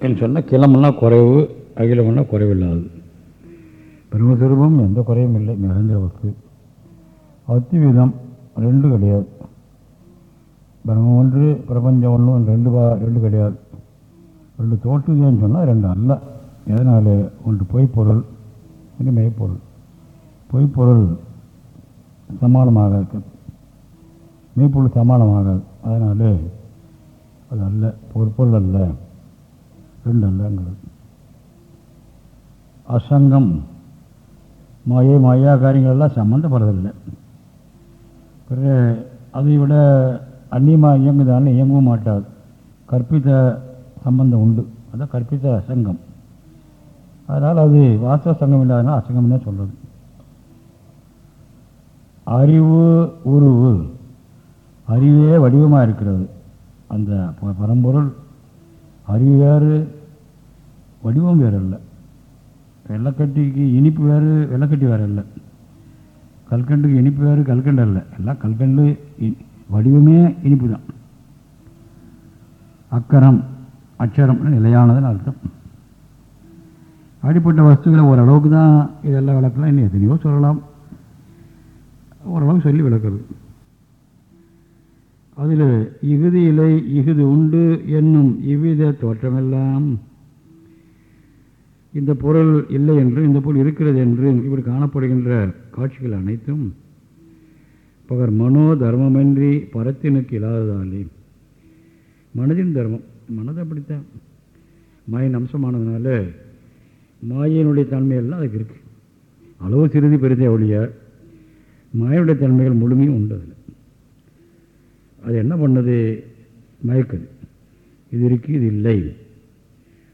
என்று சொன்னால் கிளம்புனா குறைவு அகிலம்னா குறைவில்லாது. பிரம்மஸ்வரூபம் எந்த குறையும் இல்லை நிரந்தர வஸ்து அத்திவிதம் ரெண்டு கிடையாது. பிரம்மம் ஒன்று பிரபஞ்சம் ஒன்று ரெண்டு பா ரெண்டு கிடையாது. ரெண்டு தோற்றுதுன்னு சொன்னால் ரெண்டு அல்ல. எதனால்? ஒன்று பொய்ப்பொருள் ஒன்று மெய்ப்பொருள். பொய்ப்பொருள் சமானமாக இருக்கு மெய்ப்பொருள் சமானமாகாது அதனால் அது அல்ல பொறுப்பொருள் அல்ல. ரெண்டு அல்லங்கிறது அசங்கம் மாயை மாயா காரியங்கள் எல்லாம் சம்மந்தப்படுறதில்லை. பிறகு அதை விட அந்நியமாக இயங்குதாலும் இயங்கவும் மாட்டாது. கற்பித்த சம்பந்தம் உண்டு. அதான் கற்பித்த அசங்கம். அதனால் அது வாஸ்தவ சங்கம் இல்லாதனா அசங்கம் தான் சொல்கிறது அறிவு உருவு. அறிவே வடிவமாக இருக்கிறது. அந்த ப- பரம்பொருள் அறிவு வேறு வடிவம் வேறு இல்லை. வெள்ளக்கட்டிக்கு இனிப்பு வேறு வெள்ளக்கட்டி வேறு இல்லை. கல்கண்டுக்கு இனிப்பு வேறு கல்கண்டு இல்லை எல்லாம் கல்கண்டு வடிவமே இனிப்பு தான். அக்கரம் அச்சரம் நிலையானதுன்னு அர்த்தம். அடிப்பட்ட வஸ்துக்களை ஓரளவுக்கு தான் இதெல்லாம் விளக்கலாம். இன்னும் எத்தனையோ சொல்லலாம். ஓரளவுக்கு சொல்லி விளக்குறது. அதில் இகுதி இலை இகுது உண்டு என்னும் இவ்வித தோற்றமெல்லாம் இந்த பொருள் இல்லை என்று இந்த பொருள் இருக்கிறது என்று இப்படி காணப்படுகின்ற காட்சிகள் அனைத்தும் பகர் மனோ தர்மமின்றி பரத்தினுக்கு இல்லாததாலே மனதின் தர்மம் மனது அப்படித்தான். மாயின் அம்சமானதுனால மாயினுடைய தன்மையெல்லாம் அதுக்கு இருக்குது அளவு சிறிது பெரிதே ஒழிய மாயனுடைய தன்மைகள் முழுமையும் உண்டு அதில். அது என்ன பண்ணுது? மயக்குது. இது இருக்குது இது இல்லை.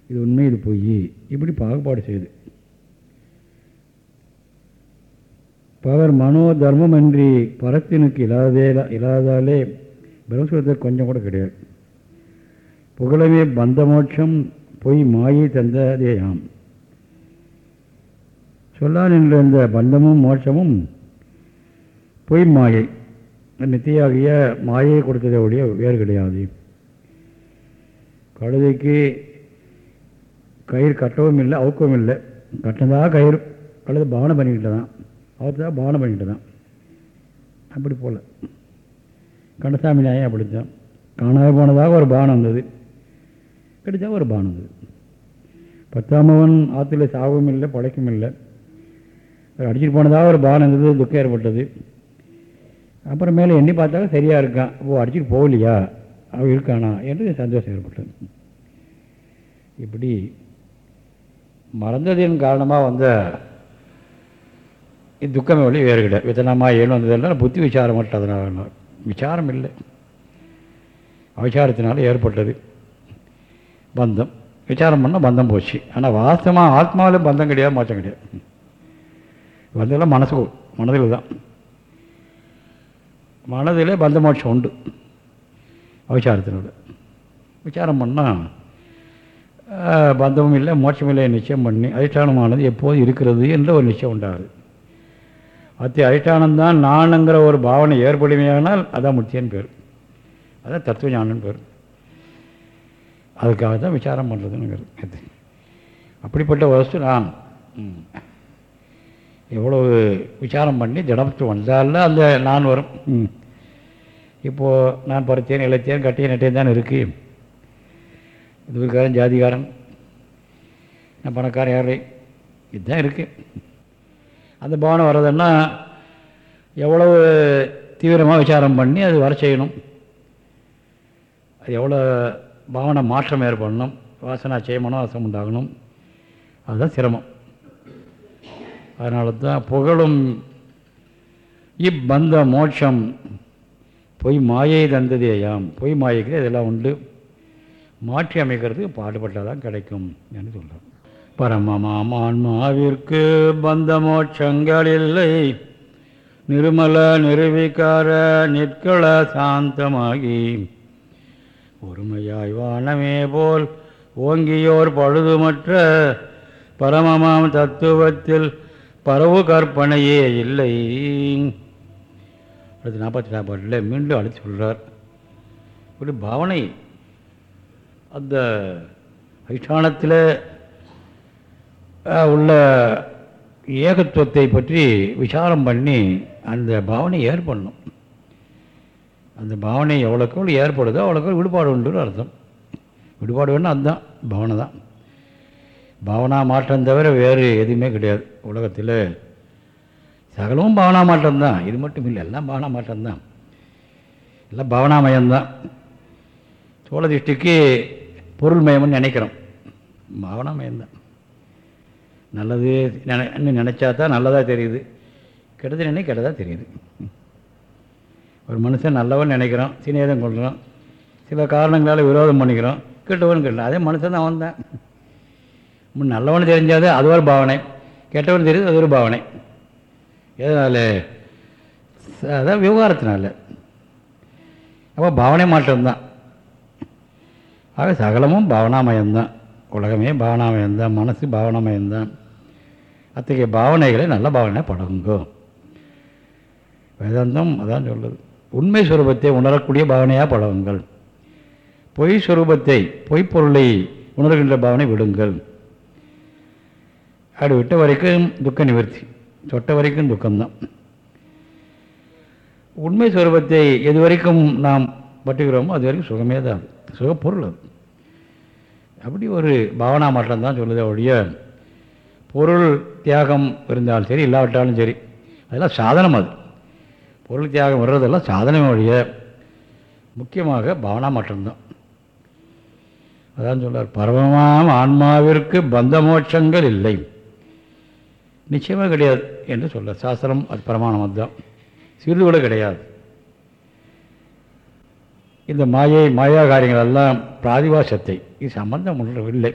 இது உண்மை இது பொய். இப்படி பாகுபாடு செய்யுது. பவர் மனோ தர்மம் அன்றி பரத்தினுக்கு இல்லாதே இல்லாதாலே பிரம்மசுரத்துக்கு கொஞ்சம் கூட கிடையாது. புகழமே பந்தமோட்சம் பொய் மாயை தந்ததேயாம் சொல்லான் என்ற இந்த பந்தமும் மோட்சமும் பொய் மாயை. நித்தியாகிய மாயை கொடுத்ததை ஒழிய வேறு கிடையாது. கழுதைக்கு கயிறு கட்டவும் இல்லை அவுக்கவும் இல்லை. கட்டினதாக கயிறு கழுது பானம் பண்ணிக்கிட்டு தான். அவர் பானம் பண்ணிக்கிட்டு தான். அப்படி போல். கண்டசாமி நியாயம் அப்படித்தான். காணாத போனதாக ஒரு பானம் வந்தது. கிடைச்சா ஒரு பானம் வந்தது. பத்தாமவன் ஆற்றுல சாகவும் இல்லை பழைக்கும் இல்லை. அடிச்சிட்டு போனதாக ஒரு பானம் இருந்தது துக்கம் ஏற்பட்டது. அப்புறம் மேலே எண்ணி பார்த்தாலும் சரியாக இருக்கான் ஓ அடிச்சுட்டு போகலையா? அவன் இருக்கானா? என்று சந்தோஷம் ஏற்பட்டது. இப்படி மறந்ததின் காரணமாக வந்த துக்கமே வழி வேறு கிடையாது வித்தனமாக ஏழு வந்ததுனால புத்தி விசாரம் மட்டும் அதனால். விசாரம் இல்லை. அவிசாரத்தினால ஏற்பட்டது. பந்தம். விசாரம் பண்ணால் பந்தம் போச்சு. ஆனால் வாஸ்தவமாக ஆத்மாவிலும் பந்தம் கிடையாது மோச்சம் கிடையாது. பந்தம்லாம் மனசுக்கு மனதில் தான். மனதில் பந்த மோட்சம் உண்டு. அவிசாரத்தினோட. விசாரம் பண்ணால் பந்தமும் இல்லை மோட்சம் இல்லை நிச்சயம் பண்ணி அதிஷ்டானமானது எப்போது இருக்கிறது என்ற ஒரு நிச்சயம் உண்டாகுது. அத்தி அதிஷ்டானந்தான் நானுங்கிற ஒரு பாவனை ஏற்படுமையானால் அதான் முத்தியன் பேர். அதான் தத்துவ ஞானன் பேர். அதுக்காக தான் விசாரம் பண்ணுறதுங்கிறது அப்படிப்பட்ட வஸ்து நான் ம். எவ்வளவு விசாரம் பண்ணி திடமத்து வந்தால அந்த நான் வரும். இப்போது நான் பறித்தேன் இழைத்தேன் கட்டிய நெட்டேன் தான் இருக்குது இதுக்காரன் ஜாதிகாரன் நான் பணக்காரன் யாரை? இதுதான் இருக்குது அந்த பாவனை வர்றதுன்னா எவ்வளவு தீவிரமாக விசாரம் பண்ணி அது வர செய்யணும். அது எவ்வளோ பாவனை மாற்றம் ஏற்படணும் வாசனா செய்யமனோ வாசம் உண்டாகணும். அதுதான் சிரமம். அதனால தான் புகழும் இப்பந்த மோட்சம். பொய் மாயை தந்ததேயாம். பொய் மாயைக்கு இதெல்லாம் உண்டு. மாற்றி அமைக்கிறதுக்கு பாடுபட்டால் தான் கிடைக்கும் என்று சொல்கிறோம் பரமமாம் ஆன்மாவிற்கு பந்த மோட்சங்கள் இல்லை. நிருமல நிருவிகார நிற்கள சாந்தமாகி. ஒருமையாய் வானமே போல் ஓங்கியோர் பழுதுமற்ற பரமமாம் தத்துவத்தில் பரவு கற்பனையே இல்லை. அடுத்து நாற்பத்தி நாலு பாட்டில் மீண்டும் அடுத்து சொல்கிறார் இப்படி பாவனை. அந்த அதிஷ்டானத்தில் உள்ள ஏகத்துவத்தை பற்றி விசாரம் பண்ணி அந்த பாவனை ஏற்படணும். அந்த பாவனை எவ்வளோக்கு எவ்வளோ ஏற்படுதோ அவ்வளோக்கு விடுபாடு உண்டு அர்த்தம். விடுபாடு வேணும் அதுதான் பாவனை தான் பாவனா மாற்றம் தவிர வேறு எதுவுமே கிடையாது உலகத்தில். சகலமும் பாவனா மாற்றம்தான் இது மட்டும் இல்லை எல்லாம் பாவனா மாற்றம்தான் எல்லாம் பாவனாமயம்தான் சோழ திருஷ்டிக்கு பொருள்மயம்னு நினைக்கிறோம். பாவனாமயம்தான் நல்லது நினை நினச்சா தான் நல்லதாக தெரியுது. கெட்டது நினை கெட்டதாக தெரியுது. ஒரு மனுஷன் நல்லவன் நினைக்கிறோம் சிநேதம் கொள்கிறோம் சில காரணங்களால் விரோதம் பண்ணிக்கிறோம் கெட்டவன் கெட்டலாம் அதே மனுஷன் தான் அவன் தான். நல்லவனு தெரிஞ்சாது அது ஒரு பாவனை. கெட்டவனு தெரியுது அது ஒரு பாவனை. எதனால்? அதான் விவகாரத்தினால. அப்போ பாவனை மாற்றம்தான். ஆக சகலமும் பாவனாமயம்தான். உலகமே பாவனாமயம்தான். மனசு பாவனாமயம்தான். அத்தகைய பாவனைகளை நல்ல பாவனை பழகுங்கோ வேதாந்தம் அதான் சொல்லுது. உண்மை சுரூபத்தை உணரக்கூடிய பாவனையாக பழகுங்கள் பொய் சுரூபத்தை பொய்ப்பொருளை உணர்கின்ற பாவனை விடுங்கள். அப்படி விட்ட வரைக்கும் துக்க நிவர்த்தி. தொட்ட வரைக்கும் துக்கம்தான். உண்மை சுரூபத்தை எது வரைக்கும் நாம் பட்டுகிறோமோ அது வரைக்கும் சுகமே தான். சுகப்பொருள் அது. அப்படி ஒரு பாவனா மாற்றம் தான் சொல்லுது அவருடைய பொருள் தியாகம் இருந்தாலும் சரி இல்லாவிட்டாலும் சரி அதெல்லாம் சாதனம் அது. பொருள் தியாகம் வர்றதெல்லாம் சாதனம் வழிய முக்கியமாக பாவனா மாற்றம்தான் அதான் சொல்கிறார் பரமமாம் ஆன்மாவிற்கு பந்த மோட்சங்கள் இல்லை. நிச்சயமாக கிடையாது என்று சொல்ல. சாஸ்திரம் அது பிரமாணம் அதுதான். சிறிது கூட கிடையாது. இந்த மாயை மாயா காரியங்கள் எல்லாம் பிராதிவாசத்தை இது சம்பந்தம் இல்லை.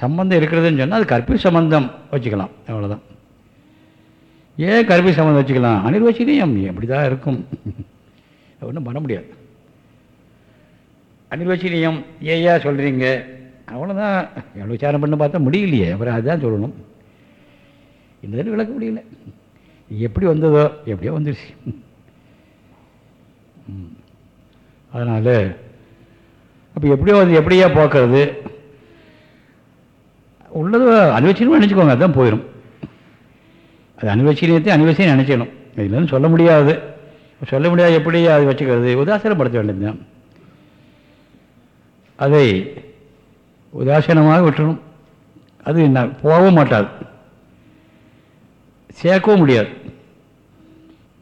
சம்பந்தம் இருக்கிறதுன்னு சொன்னால் அது கற்பி சம்பந்தம் வச்சுக்கலாம். அவ்வளோதான் ஏன் கற்பி சம்பந்தம் வச்சுக்கலாம்? அனிர்வச்சனியம். எப்படி தான் இருக்கும். ஒன்றும் பண்ண முடியாது. அனிர்வச்சனியம் ஏயா சொல்கிறீங்க அவ்வளோதான் எவ்வளோ விசாரம் பண்ண பார்த்தா முடியலையே. அப்புறம் அதுதான் சொல்லணும். என்னதுன்னு விளக்க முடியல. எப்படி வந்ததோ எப்படியோ வந்துடுச்சு அதனால் அப்போ எப்படியோ வந்து எப்படியா போக்குறது? உள்ளது அனுவச்சனம் நினச்சிக்கோங்க அதுதான் போயிடும் அது அனுவச்சனியத்தை அனுவச்சனம் நினச்சிக்கணும் இதுலன்னு சொல்ல முடியாது. சொல்ல முடியாது எப்படி அது வச்சுக்கிறது? உதாசீனப்படுத்த வேண்டியதுதான். அதை உதாசீனமாக விட்டுணும் அது போகவும் மாட்டாது. சேர்க்கவும் முடியாது.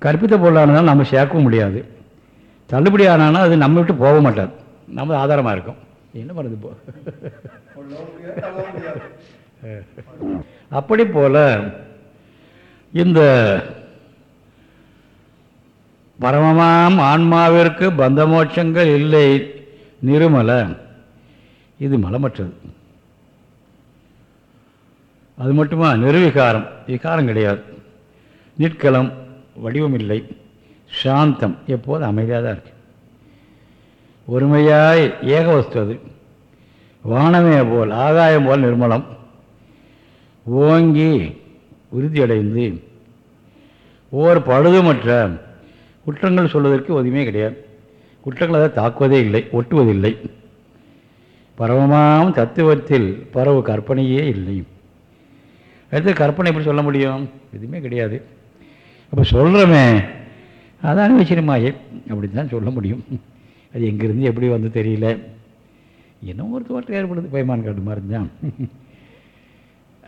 கற்பித்த பொருளானதால் நம்ம சேர்க்கவும் முடியாது. தள்ளுபடி ஆனால் அது நம்ம விட்டு போக மாட்டாது. நம்ம ஆதாரமாக இருக்கும். என்ன பண்ணுது போ அப்படி போல இந்த பரமமாம் ஆன்மாவிற்கு பந்தமோட்சங்கள் இல்லை நிருமலை இது மலமற்றது. அது மட்டுமா? நிர்விகாரம். விகாரம் கிடையாது. நிற்கலம் வடிவமில்லை. சாந்தம் எப்போது அமைதியாக தான் இருக்கு. ஒருமையாய் ஏக வஸ்து அது. வானமே போல் ஆகாயம் போல் நிர்மலம். ஓங்கி உறுதியடைந்து ஓர் பழுதுமற்ற குற்றங்கள் சொல்வதற்கு உதவியே கிடையாது. குற்றங்கள் அதை தாக்குவதே இல்லை ஒட்டுவதில்லை. பரவமாம் தத்துவத்தில் பரவு கற்பனையே இல்லை. அடுத்து கற்பனை எப்படி சொல்ல முடியும்? எதுவுமே கிடையாது. அப்போ சொல்கிறோமே அதான் அனுபவிச்சிருமாயே அப்படி தான் சொல்ல முடியும். அது எங்கேருந்து எப்படி வந்து தெரியல. என்ன ஒரு தோற்றம் ஏற்படுது? பயமான் காட்டு மாதிரி தான்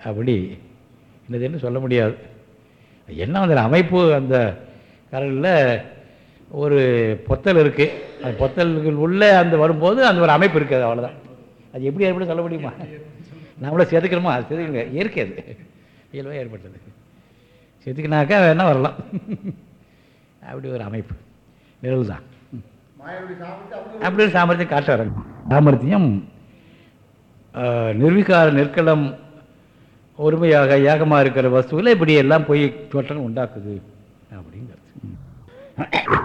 அப்படி என்னதுன்னு சொல்ல முடியாது. என்ன அந்த அமைப்பு அந்த கரலில் ஒரு பொத்தல் இருக்குது அந்த பொத்தல்கள் உள்ளே அந்த வரும்போது அந்த ஒரு அமைப்பு இருக்குது அவ்வளோதான் அது எப்படி ஏற்பட சொல்ல முடியுமா? நம்மளை செதுக்கணுமா அது இயற்கை அது. இயல்பாக ஏற்பட்டது. செத்துக்குனாக்கா வேணால் வரலாம். அப்படி ஒரு அமைப்பு. நிழல் தான் அப்படி ஒரு சாமர்த்தியம் காட்ட வர சாமர்த்தியம் நிர்வீகார நெற்களம் ஒருமையாக ஏகமாக இருக்கிற வஸ்துவில் இப்படி எல்லாம் போய் தோற்றம் உண்டாக்குது அப்படிங்கிறது.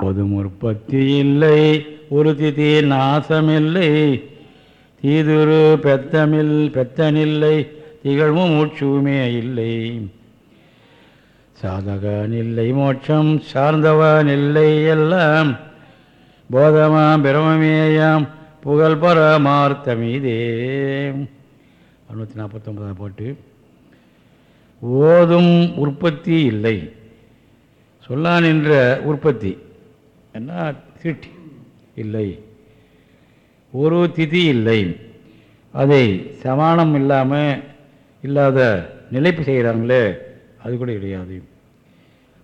பொது முற்பத்தி இல்லை ஒரு திதி நாசமில்லை தீதுரு பெத்தமில் பெத்தனில்லை திகழ்வும் மூச்சுமே இல்லை. சாதகனில்லை மோட்சம் சார்ந்தவனில்லை எல்லாம். போதமாம் பிரமமேயாம் புகழ் பரமார்த்தமீதே அறுநூற்றி நாற்பத்தொன்பதாம் போட்டு. ஓதும் உற்பத்தி இல்லை. சொல்லான் என்ற உற்பத்தி என்ன திட்டி இல்லை. ஒரு திதி இல்லை. அதை சமானம் இல்லாமல் இல்லாத நிலைப்பு செய்கிறாங்களே அது கூட கிடையாது.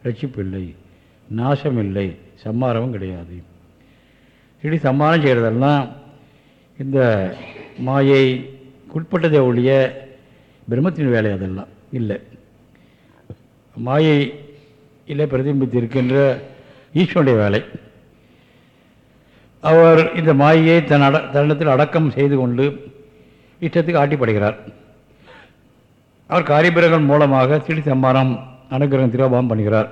ரட்சிப்பு இல்லை நாசம் இல்லை சம்மாரமும் கிடையாது. இப்படி சம்மாரம் செய்கிறதெல்லாம் இந்த மாயை உட்பட்டதை ஒழிய பிரம்மத்தின் வேலை அதெல்லாம் இல்லை. மாயை இல்லை பிரதிபித்து இருக்கின்ற ஈஸ்வனுடைய வேலை. அவர் இந்த மாயையை தன் அட தருணத்தில் அடக்கம் செய்து கொண்டு இஷ்டத்துக்கு ஆட்டிப்படுகிறார். அவர் காரிபிரங்கள் மூலமாக சிடி சம்மானம் அனுகிரகம் திரோபாவம் பண்ணுகிறார்.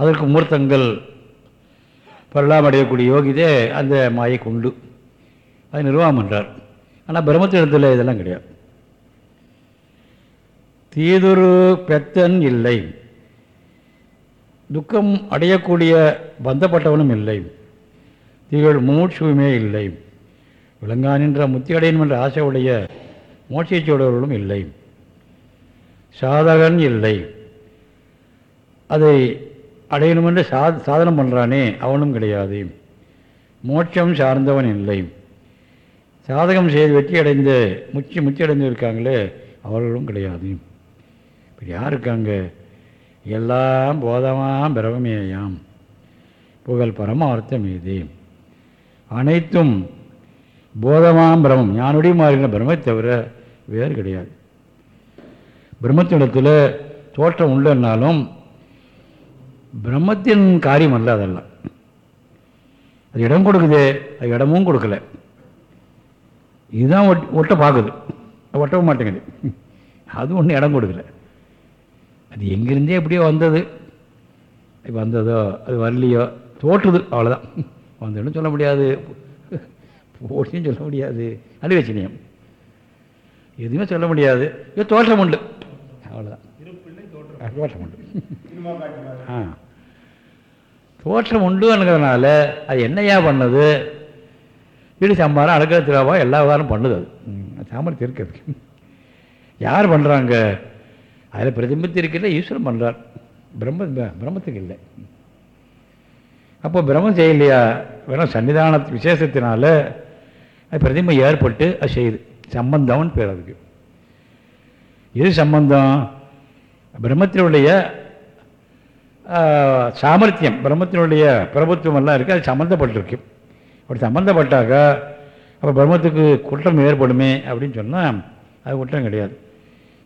அதற்கு மூர்த்தங்கள் பரலாம் அடையக்கூடிய யோகிதே அந்த மாயை கொண்டு அதை நிர்வாகம் பண்ணுறார் ஆனால் பிரம்மத்திடத்தில் இதெல்லாம் கிடையாது. தீதுரு பெத்தன் இல்லை. துக்கம் அடையக்கூடிய பந்தப்பட்டவனும் இல்லை. திகழ் மூச்சுமே இல்லை. விளங்கானின்ற முத்தி அடையணும் என்ற ஆசையுடைய மோட்சியச்சோடவர்களும் இல்லை. சாதகன் இல்லை. அதை அடையணுமென்று சா சாதனம் பண்ணுறானே அவனும் கிடையாது. மோட்சம் சார்ந்தவன் இல்லை. சாதகம் செய்து வெற்றி அடைந்து முச்சி முச்சி அடைந்து இருக்காங்களே அவர்களும் கிடையாது. இப்போ யார் இருக்காங்க எல்லாம் போதமாம் பிரமமேயாம் புகழ் பரமார்த்தம் இது அனைத்தும் போதமாம் பிரமம் ஞானுடைய மாறின பிரம்மை தவிர வேறு கிடையாது. பிரம்மத்தினிடத்தில் தோற்றம் உள்ளனாலும் பிரம்மத்தின் காரியம் அல்ல அதெல்லாம். அது இடம் கொடுக்குது அது இடமும் கொடுக்கல. இதுதான் ஒட் ஒட்ட பார்க்குது. ஒட்டவும் மாட்டேங்குது. அது ஒன்றும் இடம் கொடுக்கல. அது எங்கிருந்தே எப்படியோ வந்தது. வந்ததோ அது வரலையோ தோற்றுது அவ்வளோதான் வந்ததுன்னு சொல்ல முடியாது. போட்டியும் சொல்ல முடியாது. அடிவச்சனியம் எதுவுமே சொல்ல முடியாது. இது தோற்றம் உண்டு. அவ்வளோதான் தோற்றம் உண்டு. ஆ. தோற்றம் உண்டுங்கிறதுனால அது என்னையா பண்ணது? வீடு சம்பாரம் அடக்கிற திருவாவா எல்லா வாரம் பண்ணுது அது. சாமர்த்தியம் இருக்கிறது யார் பண்ணுறாங்க அதில் பிரதிபித்து இருக்கிறத ஈஸ்வரன் பண்ணுறார் பிரம்ம பிரம்மத்துக்கு இல்லை. அப்போ பிரம்மம் செய்யலையா? வெறும் சன்னிதான விசேஷத்தினால பிரதிமை ஏற்பட்டு அது செய்யுது. சம்பந்தம்னு பேர் அதுக்கு. எது சம்பந்தம்? பிரம்மத்தினுடைய சாமர்த்தியம். பிரம்மத்தினுடைய பிரபுத்துவம் எல்லாம் இருக்குது அது சம்மந்தப்பட்டிருக்கு அப்படி சம்மந்தப்பட்டாக்க அப்போ பிரம்மத்துக்கு குற்றம் ஏற்படுமே அப்படின்னு சொன்னால் அது குற்றம் கிடையாது.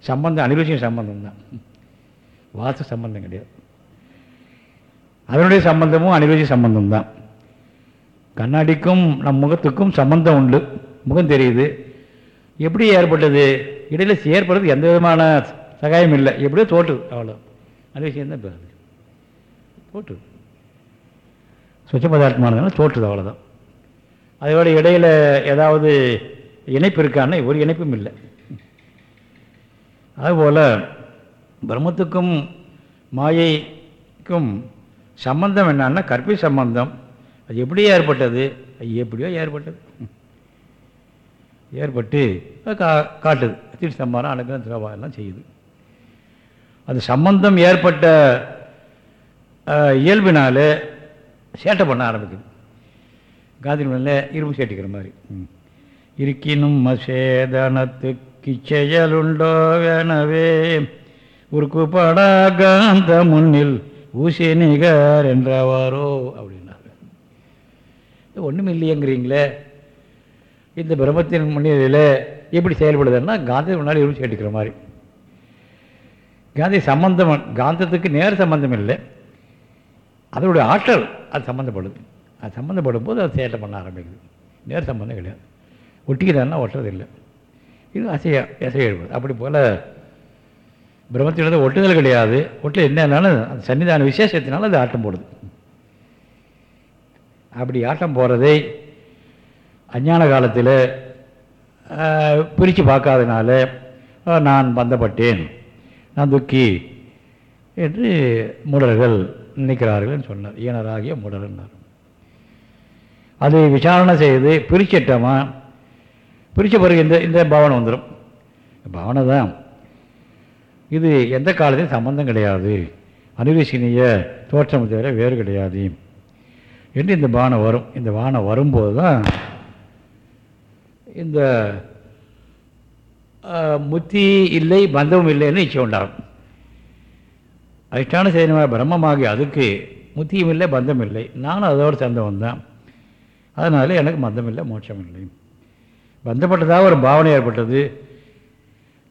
சம்பந்தம் அனிருசிய சம்பந்தம் தான். வாச சம்பந்தம் கிடையாது. அதனுடைய சம்பந்தமும் அனிருசி சம்பந்தம் தான். கண்ணாடிக்கும் நம் முகத்துக்கும் சம்பந்தம் உண்டு. முகம் தெரியுது. எப்படி ஏற்பட்டது? இடையில ஏற்படுறது எந்த விதமான சகாயம் இல்லை. எப்படியோ தோற்றுது அவ்வளோ அந்த விஷயம் தான் பேர் தோற்றுது சுச்ச பதார்த்தமானதுனால தோற்றுது அவ்வளோதான் அதோட இடையில் ஏதாவது இணைப்பு இருக்கான்னா ஒரு இணைப்பும் இல்லை. அதுபோல் பிரம்மத்துக்கும் மாயைக்கும் சம்பந்தம் என்னன்னா கற்பி சம்பந்தம். அது எப்படியோ ஏற்பட்டது. அது எப்படியோ ஏற்பட்டது. ஏற்பட்டு கா காட்டுது. திரு சம்மாரம் அனுகிரம் திரவா எல்லாம் செய்யுது. அது சம்பந்தம் ஏற்பட்ட இயல்பினால் சேட்டை பண்ண ஆரம்பிக்குது. காந்தி மேலே இரும்பு சேட்டிக்கிற மாதிரி. இருக்கினும் மசேதனத்து செயலுண்டோ வேணவே உருக்கு படா காந்த முன்னில் ஊசி நிகர் என்றவாரோ அப்படின்னா. ஒன்றும் இல்லையேங்கிறீங்களே. இந்த பிரம்மத்தின் முன்னிலையில் எப்படி செயல்படுதுன்னா காந்தி முன்னாடி இரும்பு மாதிரி. காந்தி சம்பந்தம் காந்தத்துக்கு நேர் சம்பந்தம் இல்லை. அதனுடைய ஆற்றல் அது சம்மந்தப்படுது அது சம்மந்தப்படும் போது அது சேட்டை பண்ண ஆரம்பிக்குது. நேர் சம்பந்தம் கிடையாது. ஒட்டிக்கிறான்னா ஒட்டுறது இல்லை. இது அசைய அசையப்படுது அப்படி போல் பிரம்மத்தினது ஒட்டுதல் கிடையாது. ஒட்டு என்னன்னாலும் அந்த சன்னிதான விசேஷத்தினால அது ஆட்டம் போடுது. அப்படி ஆட்டம் போகிறதை அஞ்ஞான காலத்தில் பிரித்து பார்க்காதனால நான் பந்தப்பட்டேன் நான் துக்கி என்று மூடர்கள் நினைக்கிறார்கள் சொன்னார். ஈனராகிய மூடர்னார் அதை விசாரணை செய்து பிரிச்சிட்டோமா பிரித்த பிறகு இந்த இந்த பாவனை வந்துடும் பாவனை தான். இது எந்த காலத்தையும் சம்பந்தம் கிடையாது. அனிர்வசனீய தோற்றம் தவிர வேறு கிடையாது. என்று இந்த பானை வரும்? இந்த பானை வரும்போது தான் இந்த முத்தி இல்லை பந்தமும் இல்லைன்னு நிச்சயம் உண்டாகும். அதிஷ்டான சேதனமாக பிரம்மமாகி அதுக்கு முத்தியும் இல்லை பந்தம் இல்லை. நானும் அதோடு சேர்ந்தவன் தான். அதனால எனக்கு மந்தம் இல்லை மோட்சம் இல்லை. பந்தப்பட்டதாக ஒரு பாவனை ஏற்பட்டது.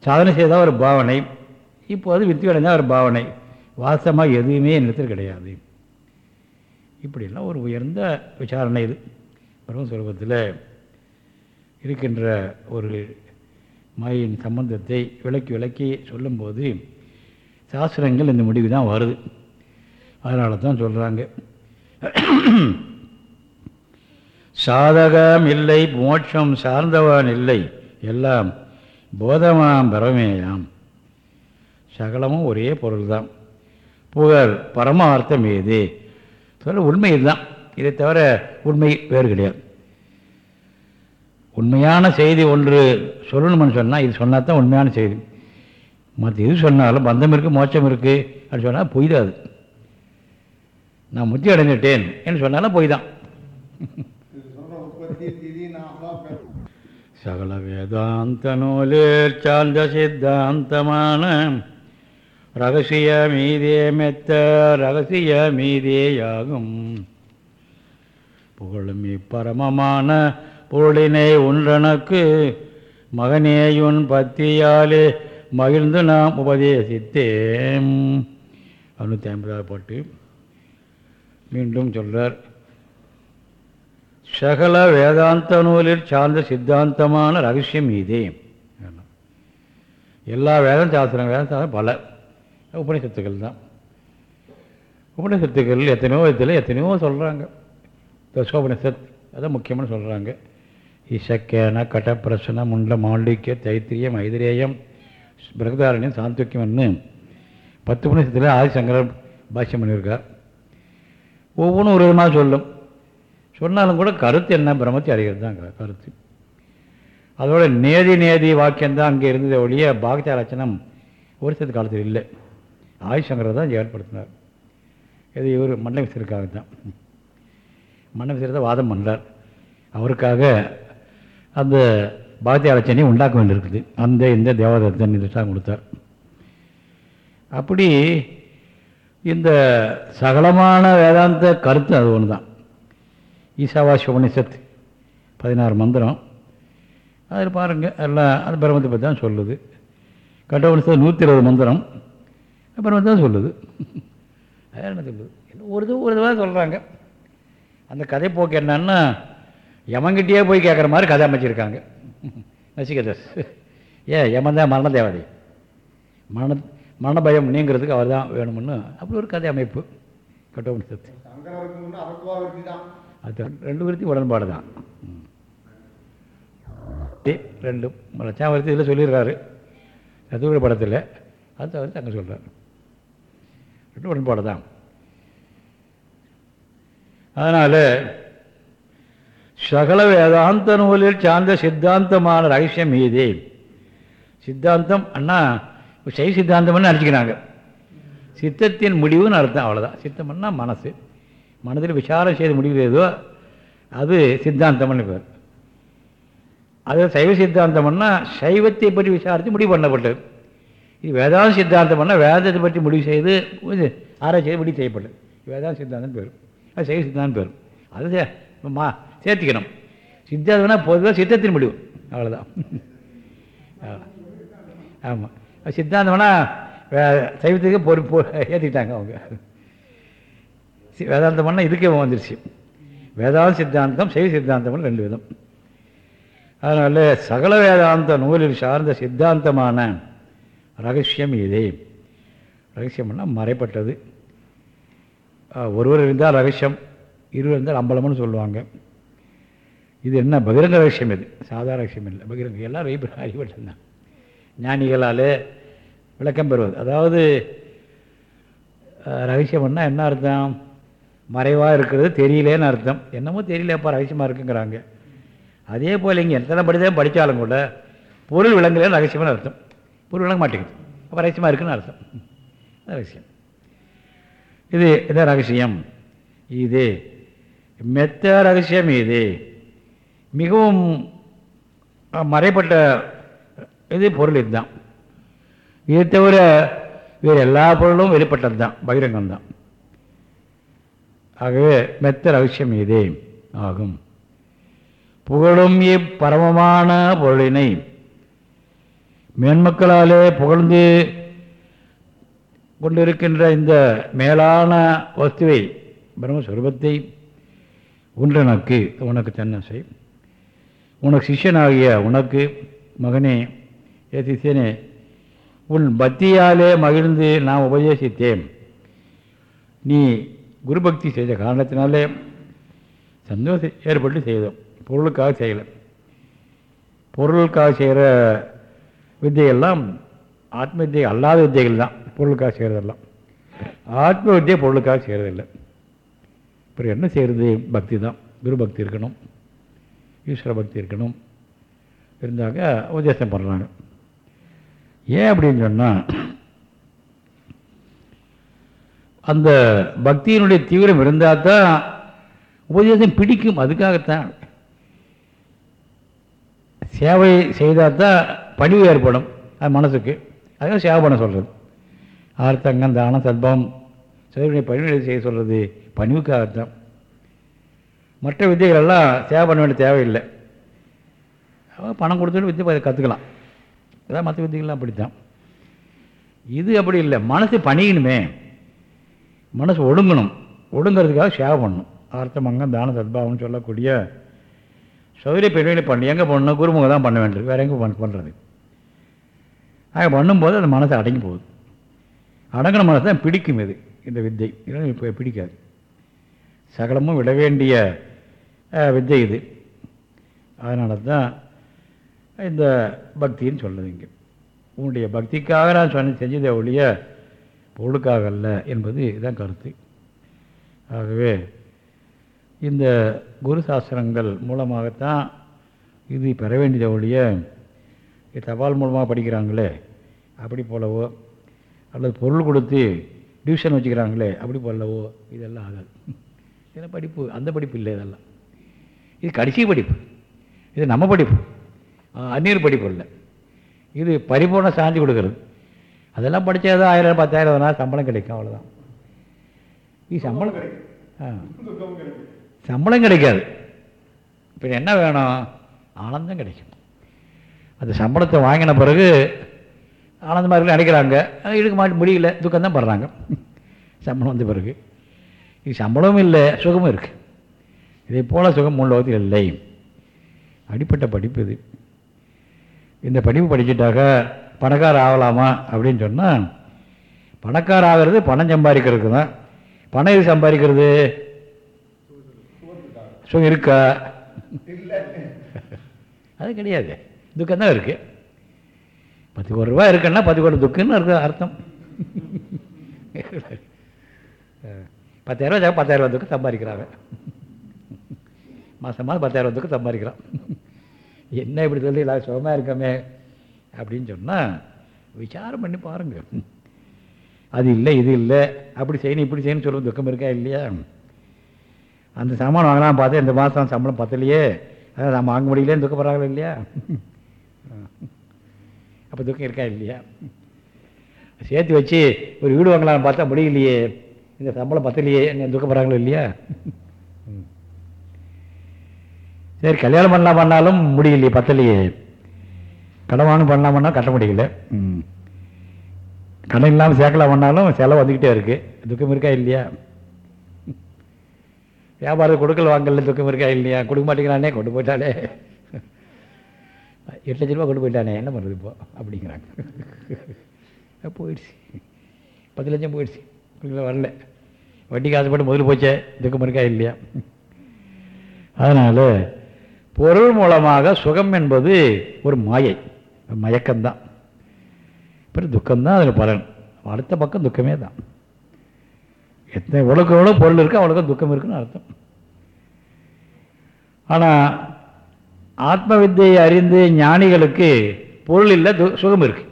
சாதனை செய்தால் ஒரு பாவனை. இப்போது வித்தியடைந்தால் ஒரு பாவனை. வாசமாக எதுவுமே நிலத்தில் கிடையாது. இப்படிலாம் ஒரு உயர்ந்த விசாரணை இது. பிரம்மஸ்வரூபத்தில் இருக்கின்ற ஒரு மாயின் சம்பந்தத்தை விளக்கி விளக்கி சொல்லும்போது சாஸ்திரங்கள் இந்த முடிவு தான் வருது. அதனால தான் சொல்கிறாங்க சாதகம் இல்லை மோட்சம் சார்ந்தவன் இல்லை எல்லாம் போதமாம் பரமேயாம். சகலமும் ஒரே பொருள் தான் புகழ் பரமார்த்தம் ஏது? சொல்ல உண்மை இதுதான். இதை தவிர உண்மை வேறு கிடையாது. உண்மையான செய்தி ஒன்று சொல்லணும்னு சொன்னால் இது சொன்னால் தான் உண்மையான செய்தி. மற்ற எது சொன்னாலும் பந்தம் இருக்குது மோச்சம் இருக்குது அப்படின்னு சொன்னால் பொய் தான் அது. நான் முத்தி அடைஞ்சிட்டேன் என்று சொன்னாலும் பொய் தான் சகல வேதாந்த நூலேர் சார்ந்த சித்தாந்தமான ரகசிய மீதே மெத்த ரகசிய மீதேயாகும். புகழும் இப்பரமமான பொருளினை ஒன்றனக்கு மகனேயுன் பத்தியாலே மகிழ்ந்து நாம் உபதேசித்தேன். அறுநூற்றி ஐம்பதாவது பாட்டு. மீண்டும் சொல்கிறார் சகல வேதாந்த நூலில் சார்ந்த சித்தாந்தமான ரகசியம் இதே எல்லா வேதம் சாஸ்திரம் வேதம் சாஸ்திரம் பல. உபநிஷத்துக்கள் தான் உபநிஷத்துக்கள் எத்தனையோ விதத்தில் எத்தனையோ சொல்கிறாங்க தசோபனிஷத் அதான் முக்கியமான சொல்கிறாங்க இசக்கேன கடப்பிரசன முண்ட மாண்டிக்க தைத்திரியம் ஐதிரேயம் பிரகதாரண்யம் சாந்தோக்கியம்னு பத்து உபநிஷத்தில் ஆதிசங்கரர் பாஷ்யம் பண்ணியிருக்கார். ஒவ்வொன்றும் ஒரு விதமாக சொல்லும். சொன்னாலும் கூட கருத்து என்ன பிரம்மத்தை அறிகிறது தான் கருத்து. அதோட நேதி நேதி வாக்கியம்தான் அங்கே இருந்ததை ஒழிய பாக்திய லட்சணம் ஒரு சில காலத்தில் இல்லை. ஆயுஷங்கரை தான் ஏற்படுத்தினார். இது இவர் மண்டல விசிறக்காக தான் மண்டல விசிற தான் வாதம் பண்ணுறார் அவருக்காக அந்த பாரதி ஆலோசனையை உண்டாக்க வேண்டியிருக்குது. அந்த இந்த தேவதத்தன் நிதிஷ்டாக கொடுத்தார். அப்படி இந்த சகலமான வேதாந்த கருத்து அது ஒன்று தான். ஈசாவாசி உபனிஷத் பதினாறு மந்திரம். அதில் பாருங்கள் எல்லாம் அது பிரம்மத்தை பற்றி தான் சொல்லுது. கட்டோபனிஷத்து நூற்றி இருபது மந்திரம். அப்புறம் தான் சொல்லுது. அதான் என்ன சொல்லுது? ஒரு இது ஒரு இதுவாக சொல்கிறாங்க அந்த கதை போக்கு என்னன்னா யமங்கிட்டே போய் கேட்குற மாதிரி கதை அமைச்சிருக்காங்க. நசிகதஸ் ஏ யமன் தான் மரண தேவதை. மரண மரண பயம் நீங்கிறதுக்கு அவர் தான் வேணும்னு அப்படி ஒரு கதை அமைப்பு. கட்டோபனிஷத்து அது ரெண்டு விருத்தி உடன்பாடு தான். ரெண்டு லட்சாவர்த்தி இதில் சொல்லியிருக்காரு. சதுர படத்தில். அது தவிர்த்து அங்கே சொல்கிறார் ரெண்டு உடன்பாடு தான். அதனால் சகல வேதாந்த நூலில் சார்ந்த சித்தாந்தமான ரகசியம் இது சித்தாந்தம் அண்ணா சை சித்தாந்தம்னு நினச்சிக்கிறாங்க. சித்தத்தின் முடிவுன்னு அர்த்தம் அவ்வளோதான் சித்தம்னா மனசு. மனதில் விசாரம் செய்து முடிவு ஏதோ அது சித்தாந்தம்னு பேர். அது சைவ சித்தாந்தம்னா சைவத்தை பற்றி விசாரித்து முடிவு பண்ணப்பட்டது. இது வேதாந்த பண்ணால் வேதத்தை பற்றி முடிவு செய்து ஆராய்ச்சி செய்து முடிவு செய்யப்பட்டது வேதாந்த சித்தாந்தம் பேரும். அது சைவ சித்தாந்தம் பேரும். அது மா சேர்த்திக்கணும். சித்தாந்தம்னா பொதுவாக சித்தத்தின் முடிவு. அவ்வளோதான் ஆமாம் சித்தாந்தம்னா சைவத்துக்கு பொறுப்பு ஏற்றிக்கிட்டாங்க அவங்க. வேதாந்தம் பண்ணால் இதுக்கே வந்துருச்சு. வேதாந்த சித்தாந்தம் சைவ சித்தாந்தம்னு ரெண்டு விதம். அதனால் சகல வேதாந்த நூலில் சார்ந்த சித்தாந்தமான ரகசியம் இதே. ரகசியம்னா மறைப்பட்டது. ஒருவர் இருந்தால் ரகசியம் இருவர் இருந்தால் அம்பலம்னு சொல்லுவாங்க. இது என்ன? பகிரங்க ரகசியம் இது. சாதாரண ரகசியம் இல்லை. பகிரங்க. எல்லாம் அறிவட்டம் ஞானிகளால் விளக்கம் பெறுவது. அதாவது ரகசியம்னா என்ன அர்த்தம்? மறைவாக இருக்கிறது தெரியலேன்னு அர்த்தம். என்னமோ தெரியலப்பா ரகசியமாக இருக்குங்கிறாங்க. அதே போல் இங்கே எத்தனை படிதான் படித்தாலும் கூட பொருள் விளங்கலேன்னு ரகசியமான அர்த்தம். பொருள் விளங்க மாட்டேங்குது. அப்போ ரகசியமாக இருக்குன்னு அர்த்தம். ரகசியம். இது இதான் ரகசியம்? இது மெத்த ரகசியம் இது. மிகவும் மறைப்பட்ட இது பொருள் இதுதான். இதை தவிர வேறு எல்லா பொருளும் வெளிப்பட்டது தான் பகிரங்கம் தான். ஆகவே மெத்த ரகசியம் இதே ஆகும். புகழும் இப்பரமமான பொருளினை மேன்மக்களாலே புகழ்ந்து கொண்டிருக்கின்ற இந்த மேலான வஸ்துவை பிரம்மஸ்வரூபத்தை உன்றனக்கு உனக்கு தன்னசை. உனக்கு சிஷ்யனாகிய உனக்கு மகனே ஏ சிஷியனே உன் பக்தியாலே மகிழ்ந்து நான் உபதேசித்தேன். நீ குருபக்தி செய்த காரணத்தினாலே சந்தோஷம் ஏற்பட்டு செய்தோம். பொருளுக்காக செய்யலை. பொருளுக்காக செய்கிற வித்தையெல்லாம் ஆத்ம வித்தியை அல்லாத வித்தைகள் தான். பொருளுக்காக செய்கிறதெல்லாம் ஆத்ம வித்தியை பொருளுக்காக செய்கிறதில்லை அப்புறம் என்ன செய்கிறது பக்தி தான். குரு பக்தி இருக்கணும். ஈஸ்வர பக்தி இருக்கணும். இருந்தாக்க உபதேசம் பண்ணுறாங்க ஏன் அப்படின்னு சொன்னால் அந்த பக்தியினுடைய தீவிரம் இருந்தால் தான் உபதேசம் பிடிக்கும். அதுக்காகத்தான். சேவை செய்தால் தான் பணிவு ஏற்படும். அது மனசுக்கு. அதுதான் சேவை பண்ண சொல்கிறது ஆர்த்தங்கம் தானம் சத்பம் சிவனுடைய பணிவு செய்ய சொல்கிறது பணிவுக்காகத்தான் மற்ற வித்தைகளெல்லாம் சேவை பண்ண வேண்டிய தேவையில்லை. பணம் கொடுத்துட்டு வித்தை கற்றுக்கலாம் இதான் மற்ற வித்தைகள்லாம் அப்படித்தான். இது அப்படி இல்லை. மனசு பணியணுமே. மனசு ஒடுங்கணும். ஒடுங்கிறதுக்காக சேவை பண்ணணும். ஆர்த்தமங்கம் தான சத்பாவம்னு சொல்லக்கூடிய சௌரிய பெருமையை பண்ணி எங்கே பண்ணணும் குருமுக தான் பண்ண வேண்டியது. வேறு எங்கே பண்ணுறது ஆக பண்ணும்போது அந்த மனசை அடங்கி போகுது. அடங்கின மனசு தான் பிடிக்கும் இது இந்த வித்தை. இதெல்லாம் இப்போ பிடிக்காது. சகலமும் விட வேண்டிய வித்தை இது. அதனால தான் இந்த பக்தின்னு சொல்லுது இங்கே. உன்னுடைய பக்திக்காக நான் சொன்ன செஞ்சதே ஒழிய பொருளுக்காக அல்ல என்பது இதுதான் கருத்து. ஆகவே இந்த குரு சாஸ்திரங்கள் மூலமாகத்தான் இது பெற வேண்டியதை ஒழிய தபால் மூலமாக படிக்கிறாங்களே அப்படி போலவோ அல்லது பொருள் கொடுத்து டியூஷன் வச்சுக்கிறாங்களே அப்படி போலவோ இதெல்லாம் ஆகாது. இதெல்லாம் படிப்பு அந்த படிப்பு இல்லை இதெல்லாம். இது கடைசி படிப்பு. இது நம்ம படிப்பு. அந்நீர் படிப்பு இல்லை. இது பரிபூர்ண சாந்தி கொடுக்கறது. அதெல்லாம் படித்தா ஆயிரம் பத்தாயிரம் வந்தா சம்பளம் கிடைக்கும் அவ்வளோதான் இது சம்பளம் சம்பளம் கிடைக்காது. இப்போ என்ன வேணும்? ஆனந்தம் கிடைக்கும். அந்த சம்பளத்தை வாங்கின பிறகு ஆனந்தமாக இருக்கு நினைக்கிறாங்க இழுக்க மாட்டி முடியல துக்கம் தான் படுறாங்க. சம்பளம் வந்த பிறகு இது சம்பளமும் இல்லை சுகமும் இருக்குது இதே போல் சுகம் மூணு லோகத்தில் இல்லை. அடிப்பட்ட படிப்பு இது. இந்த படிப்பு படிச்சுட்டாக்க பணக்கார ஆகலாமா? அப்படின்னு சொன்னால் பணக்கார ஆகிறது பணம் சம்பாதிக்கிறதுக்கு தான். பணம் எது சம்பாதிக்கிறது? சுகம் இருக்கா? அது கிடையாது. துக்கம் தான் இருக்குது பத்து கோடி ரூபா இருக்குன்னா பத்து கோடி துக்குன்னு இருக்கு அர்த்தம். பத்தாயிரரூவா பத்தாயிரரூவா துக்கு சம்பாதிக்கிறாங்க. மாதம் மாதம் பத்தாயிரம் துக்கு சம்பாதிக்கிறான். என்ன இப்படி சொல்லி எல்லாம் சுகமாக இருக்கமே அப்படின்னு சொன்னால் விசாரம் பண்ணி பாருங்கள் அது இல்லை இது இல்லை. அப்படி செய்யணும் இப்படி செய்யணும் சொல்ல துக்கம் இருக்கா இல்லையா? அந்த சாமான் வாங்கலாம் பார்த்தா இந்த மாதம் சம்பளம் பத்தலையே. அதான் நம்ம வாங்க முடியலேன்னு துக்கப்படுறாங்களா இல்லையா? அப்போ துக்கம் இருக்கா இல்லையா? சேர்த்து வச்சு ஒரு வீடு வாங்கலாம்னு பார்த்தா முடியலையே. இந்த சம்பளம் பத்தலையே. என்ன துக்கப்படுறாங்களோ இல்லையா? சரி கல்யாணம் பண்ணலாம் பண்ணாலும் முடியலையே பத்தலையே. கடன் வாங்க பண்ணலாம் பண்ணால் கட்ட முடியல. கடன் இல்லாமல் சேர்க்கலாம் பண்ணாலும் செலவு வந்துக்கிட்டே இருக்குது துக்கம் இருக்கா இல்லையா? வியாபாரம் கொடுக்கல் வாங்கல துக்கம் இருக்கா இல்லையா? கொடுக்க மாட்டேங்கிறானே கொண்டு போயிட்டாலே எட்டு லட்ச ரூபா கொண்டு போயிட்டானே என்ன பண்ணுறது இப்போ? அப்படிங்கிறாங்க. போயிடுச்சு. பத்து லட்சம் போயிடுச்சு வரல. வட்டி காசு போட்டு முதல்ல போச்சே துக்கம் இருக்கா இல்லையா? அதனால் பொருள் மூலமாக சுகம் என்பது ஒரு மாயை. மயக்கம்தான். அப்புறம் துக்கம்தான் அதில் பலன். அடுத்த பக்கம் துக்கமே தான். எத்தனை உலகம் எவ்வளோ பொருள் இருக்கு அவ்வளோக்கு துக்கம் இருக்குன்னு அர்த்தம். ஆனால் ஆத்ம வித்தியை அறிந்து ஞானிகளுக்கு பொருள் இல்லை சுகம் இருக்கு.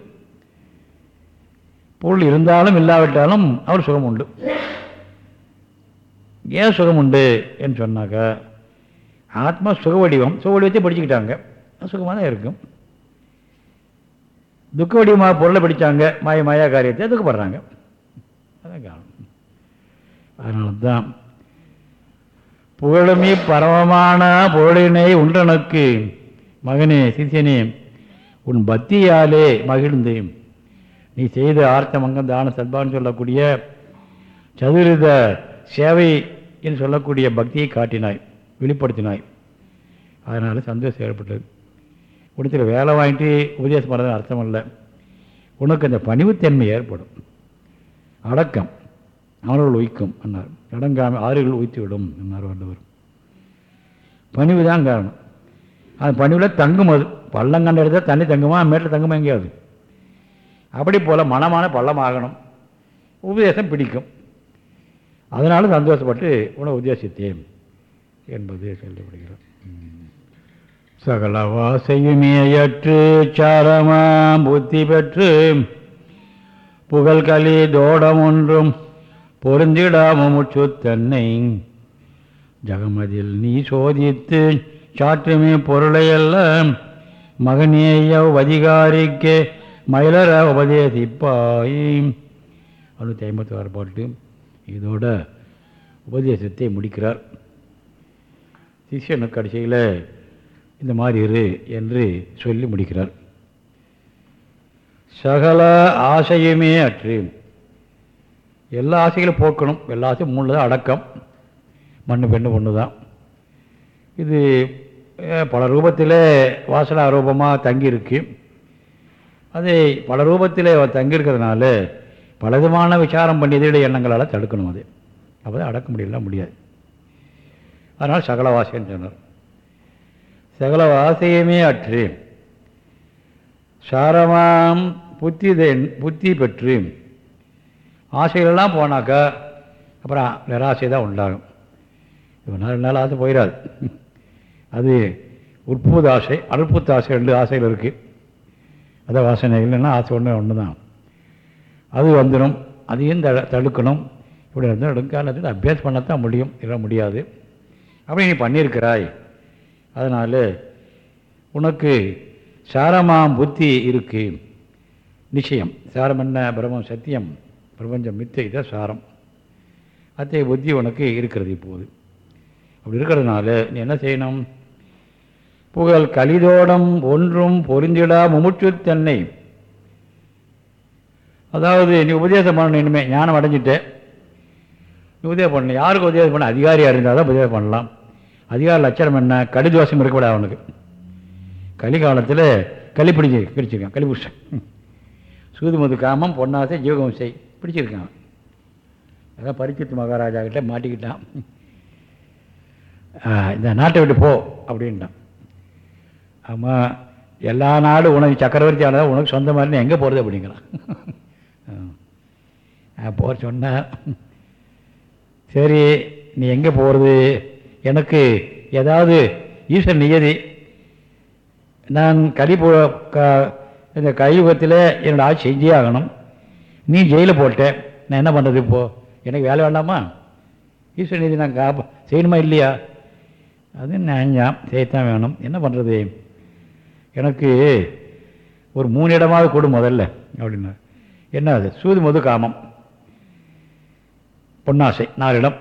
பொருள் இருந்தாலும் இல்லாவிட்டாலும் அவர் சுகம் உண்டு. ஏன் சுகம் உண்டு என்று சொன்னாக்கா ஆத்மா சுக வடிவம் சுக வடிவத்தை படிச்சுக்கிட்டாங்க. சுகமாக தான் இருக்கும். துக்க வடிவமாக பொருளை படித்தாங்க மாய மாயா காரியத்தை துக்கப்படுறாங்க. அதான் காரணம். அதனால தான் புகழுமி பரமமான புகழினை உண்டனுக்கு. மகனே சிசியனே உன் பக்தியாலே மகிழ்ந்து நீ செய்த ஆர்த்த மங்கம் தான சத்பான்னு சொல்லக்கூடிய சதுரித சேவை என்று சொல்லக்கூடிய பக்தியை காட்டினாய் வெளிப்படுத்தினாய். அதனால் சந்தோஷம் ஏற்பட்டது. உடத்தில் வேலை வாங்கிட்டு உபதேசம் பண்ணுறது அர்த்தம் இல்லை. உனக்கு அந்த பணிவுத்தன்மை ஏற்படும். அடக்கம். அவர்கள் உயிக்கும் என்னார் அடங்காமல் ஆறுகள் உயித்து விடும் என்னார் வந்தவர் பணிவு தான் காரணம். அது பணிவில் தங்கும் அது. பள்ளம் கண்ட இடத்துல தண்ணி தங்குமா மேட்டில் தங்குமா எங்கேயாவது? அப்படி போல் மனமான பள்ளமாகணும். உபதேசம் பிடிக்கும். அதனால சந்தோஷப்பட்டு உன உத்தேசித்தேன் என்பது சொல்லப்படுகிறது. சகல வாசையுமேயற்று சாரமாம் புத்தி பெற்று புகழ்களி தோடம் ஒன்றும் பொருந்திடாமுச்சு தன்னை ஜகமதில் நீ சோதித்து சாற்றுமே பொருளையெல்லாம் மகனேய அதிகாரிக்கு மயிலர உபதேசிப்பாய். அறுநூற்றி ஐம்பத்தி ஆறு பாட்டு. இதோட உபதேசத்தை முடிக்கிறார். சிஷியனுக்கு கடைசியில் இந்த மாதிரி இரு என்று சொல்லி முடிக்கிறார். சகல ஆசையுமே அற்று. எல்லா ஆசைகளும் போக்கணும். எல்லா ஆசையும் மூணு தான் அடக்கம். மண்ணு பெண்ணு ஒன்று தான். இது பல ரூபத்தில் வாசனா ரூபமாக தங்கியிருக்கு. அது பல ரூபத்தில் தங்கியிருக்கிறதுனால பலவிதமான விசாரம் பண்ணி எண்ணங்களால் தடுக்கணும் அது. அப்போ தான் அடக்க முடியல முடியாது. அதனால் சகல வாசைன்னு சொன்னார். சகல வாசையுமே அற்று சாரமாம் புத்தி புத்தி பெற்று ஆசைகளெல்லாம் போனாக்கா அப்புறம் நிராசை தான் உண்டாகும். இப்போ நாலு நாள் ஆசை போயிடாது அது உற்பூத ஆசை அனுப்புத்த ஆசை ரெண்டு ஆசைகள் இருக்குது அதான் வாசனை இல்லைன்னா ஆசை ஒன்று ஒன்று தான் அது வந்துடும் அதையும் த தடுக்கணும். இப்படி இருந்தால் எடுக்காலத்தில் அபியாஸ் பண்ணத்தான் முடியும் இல்லை முடியாது. அப்படி நீ பண்ணியிருக்கிறாய். அதனால் உனக்கு சாரமாம் புத்தி இருக்குது நிச்சயம். சாரம் என்ன? பிரம்மம் சத்தியம். பிரபஞ்சம் மித்தை தான் சாரம். அத்தகைய புத்தி உனக்கு இருக்கிறது இப்போது. அப்படி இருக்கிறதுனால நீ என்ன செய்யணும்? புகழ் கலிதோடம் ஒன்றும் பொருந்திடா முமுற்றுத்தன்னை அதாவது நீ உபதேசம் பண்ணணும் ஞானம் அடைஞ்சிட்டேன் நீ உதவி பண்ணணும். யாருக்கு உதவி பண்ண? அதிகாரியாக இருந்தால் தான் உதவி பண்ணலாம். அதிகார லட்சணம் என்ன? கலிதோஷம் இருக்கக்கூடாது அவனுக்கு. கலிகாலத்தில் களி பிடிச்சி பிடிச்சிருக்கான் களி சூதுமது காமம் பொன்னாசை ஜீவகம்சை. பிடிச்சிருக்கான். அதான் பரிச்சித்து மகாராஜா கிட்ட மாட்டிக்கிட்டான் இந்த நாட்டை விட்டு போ அப்படின்ட்டான். ஆமாம் எல்லா நாடும் உனக்கு சக்கரவர்த்தி ஆனால் உனக்கு சொந்த மாதிரி எங்கே போகிறது அப்படிங்கிறான். போக சொன்னேன் சரி நீ எங்கே போகிறது எனக்கு ஏதாவது ஈஸ்வரன் நியதி. நான் கலி க இந்த கலியுகத்தில் என்னோட ஆட்சி செஞ்சே ஆகணும். நீ ஜெயிலில் போட்டேன் நான் என்ன பண்ணுறது இப்போது எனக்கு வேலை வேண்டாமா? ஈஸ்வரன் நிதி நான் காப்ப செய்யணுமா இல்லையா? அது நான் செய்யத்தான் வேணும். என்ன பண்ணுறது எனக்கு ஒரு மூணு இடமாவது கொடு முதல்ல அப்படின்னா. என்ன அது? சூது மது காமம். பொன்னாசை நாலு இடம்.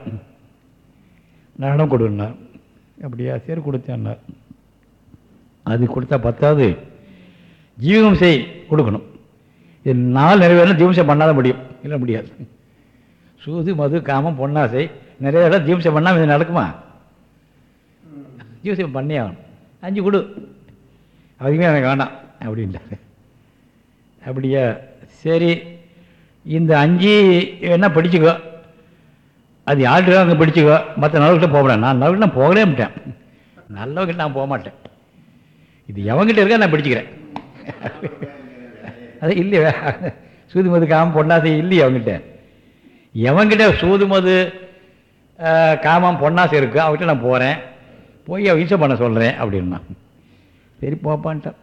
நாலு இடம் கொடுன்னார் அப்படியா? சரி கொடுத்தேன்னார் அது கொடுத்தா பத்தாவது ஜீவகம் செய் கொடுக்கணும். நாள் நாலு நிறைவேறணும் ஜீவம்சை பண்ணாத முடியும். இல்லை முடியாது. சூது மது காமம் பொன்னாசை நிறைய இடம் ஜீவம்சை பண்ணாமல் இது நடக்குமா? ஜீவசம் பண்ணே ஆகணும். அஞ்சு கொடு. அதுக்குமே எனக்கு வேணாம் அப்படின்ட்டாரு அப்படியா சரி. இந்த அஞ்சு என்ன படிச்சுக்கோ. அது யார்கிட்ட அங்கே படிச்சுக்கோ. மற்ற நல்லவர்கிட்ட போகக்கூடாது நான் நல்லவர்கிட்ட நான் போகவே மாட்டேன். நல்லவங்கிட்ட நான் போக மாட்டேன். இது எவங்கிட்ட இருக்கா நான் பிடிச்சிக்கிறேன். அது இல்லையே. சூது காமம் பொன்னாசை இல்லையே அவங்ககிட்ட எவங்கிட்ட சூது மது காமம் பொன்னாசை இருக்கு அவங்ககிட்ட நான் போகிறேன் போய் அவன் ஈசம் பண்ண சொல்கிறேன் அப்படின்னா. சரி போப்பான்ட்டான்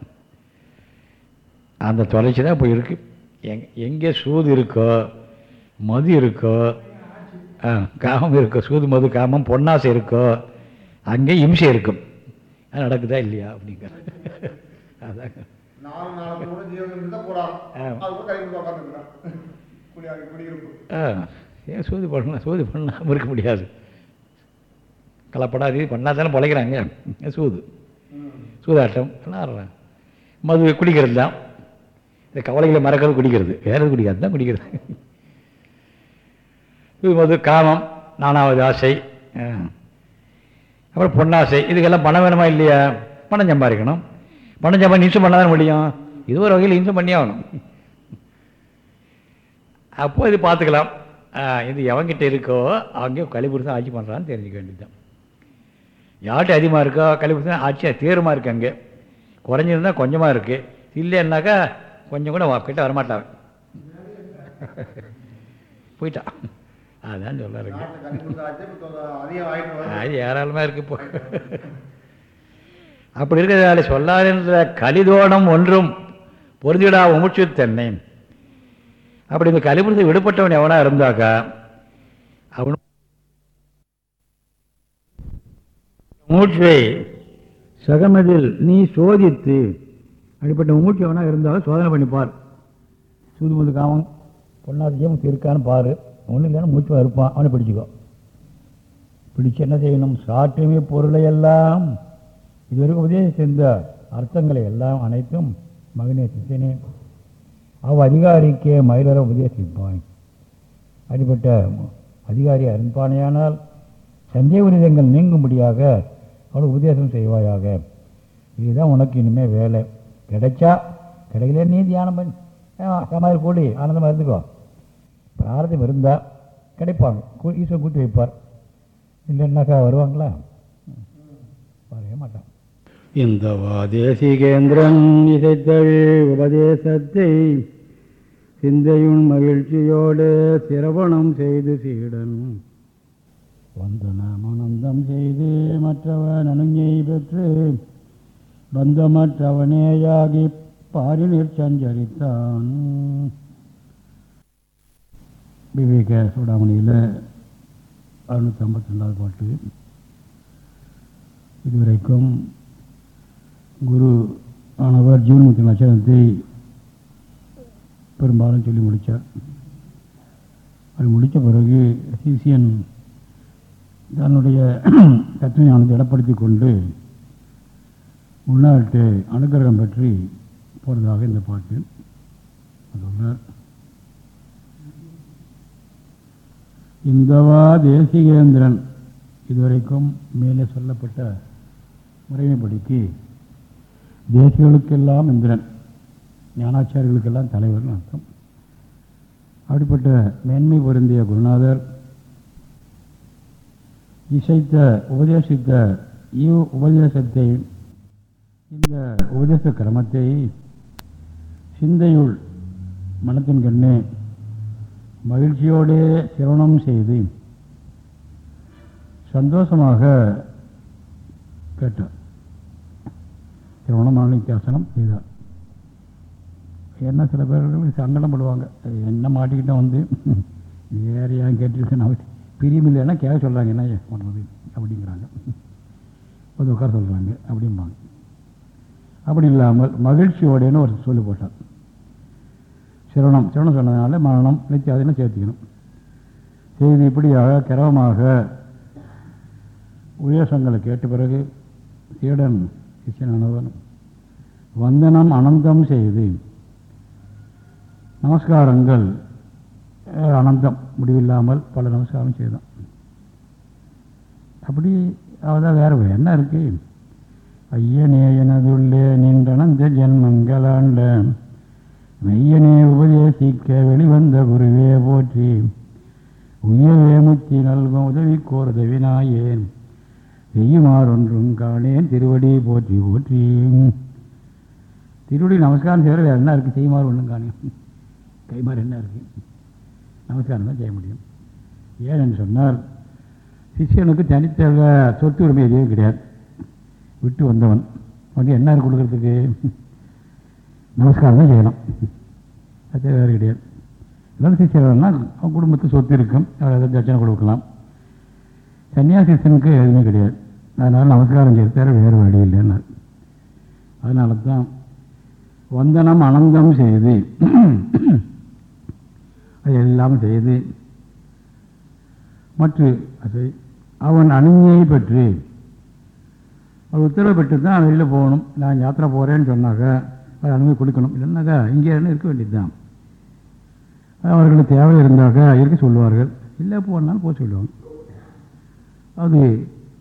அந்த தொலைச்சி தான் இப்போ இருக்கு. எங் எங்கே சூது இருக்கோ மது இருக்கோ ஆ, காமம் இருக்கோ சூது மது காமம் பொன்னாசை இருக்கோ அங்கே இம்சை இருக்கும். அது நடக்குதா இல்லையா அப்படிங்கிற. அதாங்க. நாலு நாலு கூட ஜீவன். அது கை குடியிருப்பு ஏன் சூது பண்ணலாம் சூது பண்ணாமல் இருக்க முடியாது. கலப்படாது பண்ணால் தானே பிழைக்கிறாங்க சூது? சூதாட்டம் எல்லாம் ஆடுறாங்க மது குடிக்கிறது தான். இந்த கவலைகளை மறக்கிறது குடிக்கிறது. வேற எது குடிக்காது தான் குடிக்கிறது. இது மது காமம் நானாவது ஆசை. அப்புறம் பொன்னாசை. இதுக்கெல்லாம் பணம் வேணுமா இல்லையா? பணம் சம்பாதிக்கணும். பணம் சம்பாதி இன்சம் பண்ண தான் முடியும். இது ஒரு வகையில் இன்சம் பண்ணி ஆகணும். அப்போ இது பார்த்துக்கலாம். இது எவங்கிட்ட இருக்கோ அவங்க கலிபுருஷன் ஆட்சி பண்ணுறான்னு தெரிஞ்சுக்க வேண்டியதுதான். யார்கிட்ட அதிகமாக இருக்கோ கலிபுருஷன் ஆட்சி தீவிரமாக இருக்கு அங்கே. குறைஞ்சிருந்தா கொஞ்சமாக இருக்குது இல்லைன்னாக்கா கொஞ்சம் கூட கிட்ட வரமாட்டான் போயிட்டான். அதான் சொல்ல நாட்டுல கஞ்சி கொடுத்தாச்சு இப்போ அதிகம் ஆயிட்டு வருது அது ஏராளமாக இருக்கு இப்போ. அப்படி இருக்கிறதால சொல்லாதென்ற கலிதோடம் ஒன்றும் பொருந்திடா உமுச்சு தென்னை அப்படி இந்த கலிபுரத்தை விடுபட்டவன் எவனா இருந்தாக்கா அவன் மூச்சை சகமதில் நீ சோதித்து அப்படிப்பட்ட மூச்சு எவனா இருந்தாலும் சோதனை பண்ணிப்பார். சூதுமுது காமம் பொன்னாதியம் இருக்கான்னு பாரு. ஒன்றும் இல்லைன்னா மூச்சுவா இருப்பான். அவனை பிடிச்சிக்கோ. பிடிச்சு என்ன செய்யணும்? சாற்றுமை பொருளை எல்லாம் இதுவரைக்கும் உபதேசித்த செய்த அர்த்தங்களை எல்லாம் அனைத்தும் மகனே சித்தனே அவ் அதிகாரிக்கே மயிலர உபதேசிப்பான் அப்படிப்பட்ட அதிகாரி அருண்பானையானால் சந்தேக உரிதங்கள் நீங்கும்படியாக அவள் உபதேசம் செய்வாயாக. இதுதான் உனக்கு இனிமேல் வேலை. கிடைச்சா கிடைக்கல நீ தியானம் பண்ணி. சமாதி கூடி ஆனந்தமாக இருந்துக்கோ. பிரார்த்தம் இருந்தால் கிடைப்பாங்க கூ- ஈஸ்வரன் கூட்டி வைப்பார். இல்லைன்னாக்கா வருவாங்களா? வரவே மாட்டான். இந்த வாதேசிகேந்திரன் இசைத்தழி உபதேசத்தை சிந்தையுன் மகிழ்ச்சியோடு சிரவணம் செய்து சீடன். வந்தனமனந்தம் செய்து மற்றவன் அனுஞ்சை பெற்று பந்தமற்றவனேயாகி பாரினிற் சஞ்சரித்தான் விவேக சூடாமணியில் அறுநூற்றி ஐம்பத்தி ரெண்டாவது பாட்டு. இதுவரைக்கும் குரு ஆனவர் ஜீவன்முக்தி நட்சத்திரத்தை பெரும்பாலும் சொல்லி முடித்தார் அது முடித்த பிறகு சிசியன் தன்னுடைய தத்துவ இடப்படுத்தி கொண்டு உள்நாட்டு அனுகிரகம் பற்றி போகிறதாக இந்த பாட்டு சொல்றார். இந்தவா தேசிகேந்திரன் இதுவரைக்கும் மேலே சொல்லப்பட்ட முறைமைப்படிக்கு தேசிகளுக்கெல்லாம் இந்திரன் ஞானாச்சாரியர்களுக்கெல்லாம் தலைவர்னு அர்த்தம். அப்படிப்பட்ட மேன்மை பொருந்திய குருநாதர் இசைத்த உபதேசித்த இவ் உபதேசத்தை இந்த உபதேச கிரமத்தை சிந்தையுள் மனத்தின் கண்ணே மகிழ்ச்சியோடே சிரவணம் செய்து சந்தோஷமாக கேட்டார். சிரவணம் செய்தார். என்ன சில பேர்கள் சங்கடம் படுவாங்க. என்ன மாட்டிக்கிட்டோம் வந்து வேறு ஏன் கேட்டுருக்கேன் அவசியம் பிரியம் இல்லைன்னா கேட்க சொல்கிறாங்க என்ன பண்ணுறது அப்படிங்கிறாங்க. அது உட்கார சொல்கிறாங்க அப்படிம்பாங்க. அப்படி இல்லாமல் மகிழ்ச்சியோடேன்னு ஒரு சொல்லி போட்டார். சிரவணம். சிரவணம் சொன்னதுனால மரணம் நித்தியாதினம் சேர்த்துக்கணும். செய்து இப்படியாக கிரவமாக உயசங்களை கேட்ட பிறகு சீடன் சிஷியனானவன் வந்தனம் அனந்தம் செய்து நமஸ்காரங்கள் அனந்தம் முடிவில்லாமல் பல நமஸ்காரம் செய்தான் அப்படி அவதான் வேற என்ன இருக்கு ஐயனே எனதுள்ளே நின்றனந்த ஜென்மங்களாண்ட மெய்யனே உபதேசிக்க வெளிவந்த குருவே போற்றி உயவே முத்தி நல்கும் உதவி கோர் உதவினாயேன் செய்யுமாறொன்றும் காணேன் திருவடி போற்றி போற்றி. திருவடி நமஸ்காரம் செய்கிற வேறு என்ன இருக்குது செய்யுமாறு ஒன்றும் காணேன் கைமாறு என்ன இருக்குது நமஸ்காரம் தான் செய்ய முடியும். ஏன் என்று சொன்னால் சிஷியனுக்கு தனித்தக சொத்து உரிமை எதுவும் கிடையாது. விட்டு வந்தவன். வந்து என்ன கொடுக்கறதுக்கு? நமஸ்காரம் தான் செய்யலாம் அது வேறு கிடையாது. எல்லாரும் சிஷியர்கள்னா அவன் குடும்பத்து சொத்து இருக்கும். அவர் ஏதாவது தட்சணை கொடுக்கலாம். சன்னியாசிசனுக்கு எதுவுமே கிடையாது. அதனால் நமஸ்காரம் செய்ய வேறு வழி இல்லைன்னு அதனால தான் வந்தனம் அனந்தம் செய்து அது எல்லாம் செய்து மற்ற அதை அவன் அனுமதியை பெற்று அவர் உத்தரவு பெற்று தான் வெளியில் போகணும். நான் யாத்திரை போகிறேன்னு சொன்னாக்கா அவர் அனுமதி கொடுக்கணும். இல்லைன்னாக்கா இங்கே இருக்க வேண்டியது தான் அவர்களுக்கு தேவை இருந்தாக்கா இருக்க சொல்லுவார்கள். இல்லை போனாலும் போக சொல்லுவாங்க. அது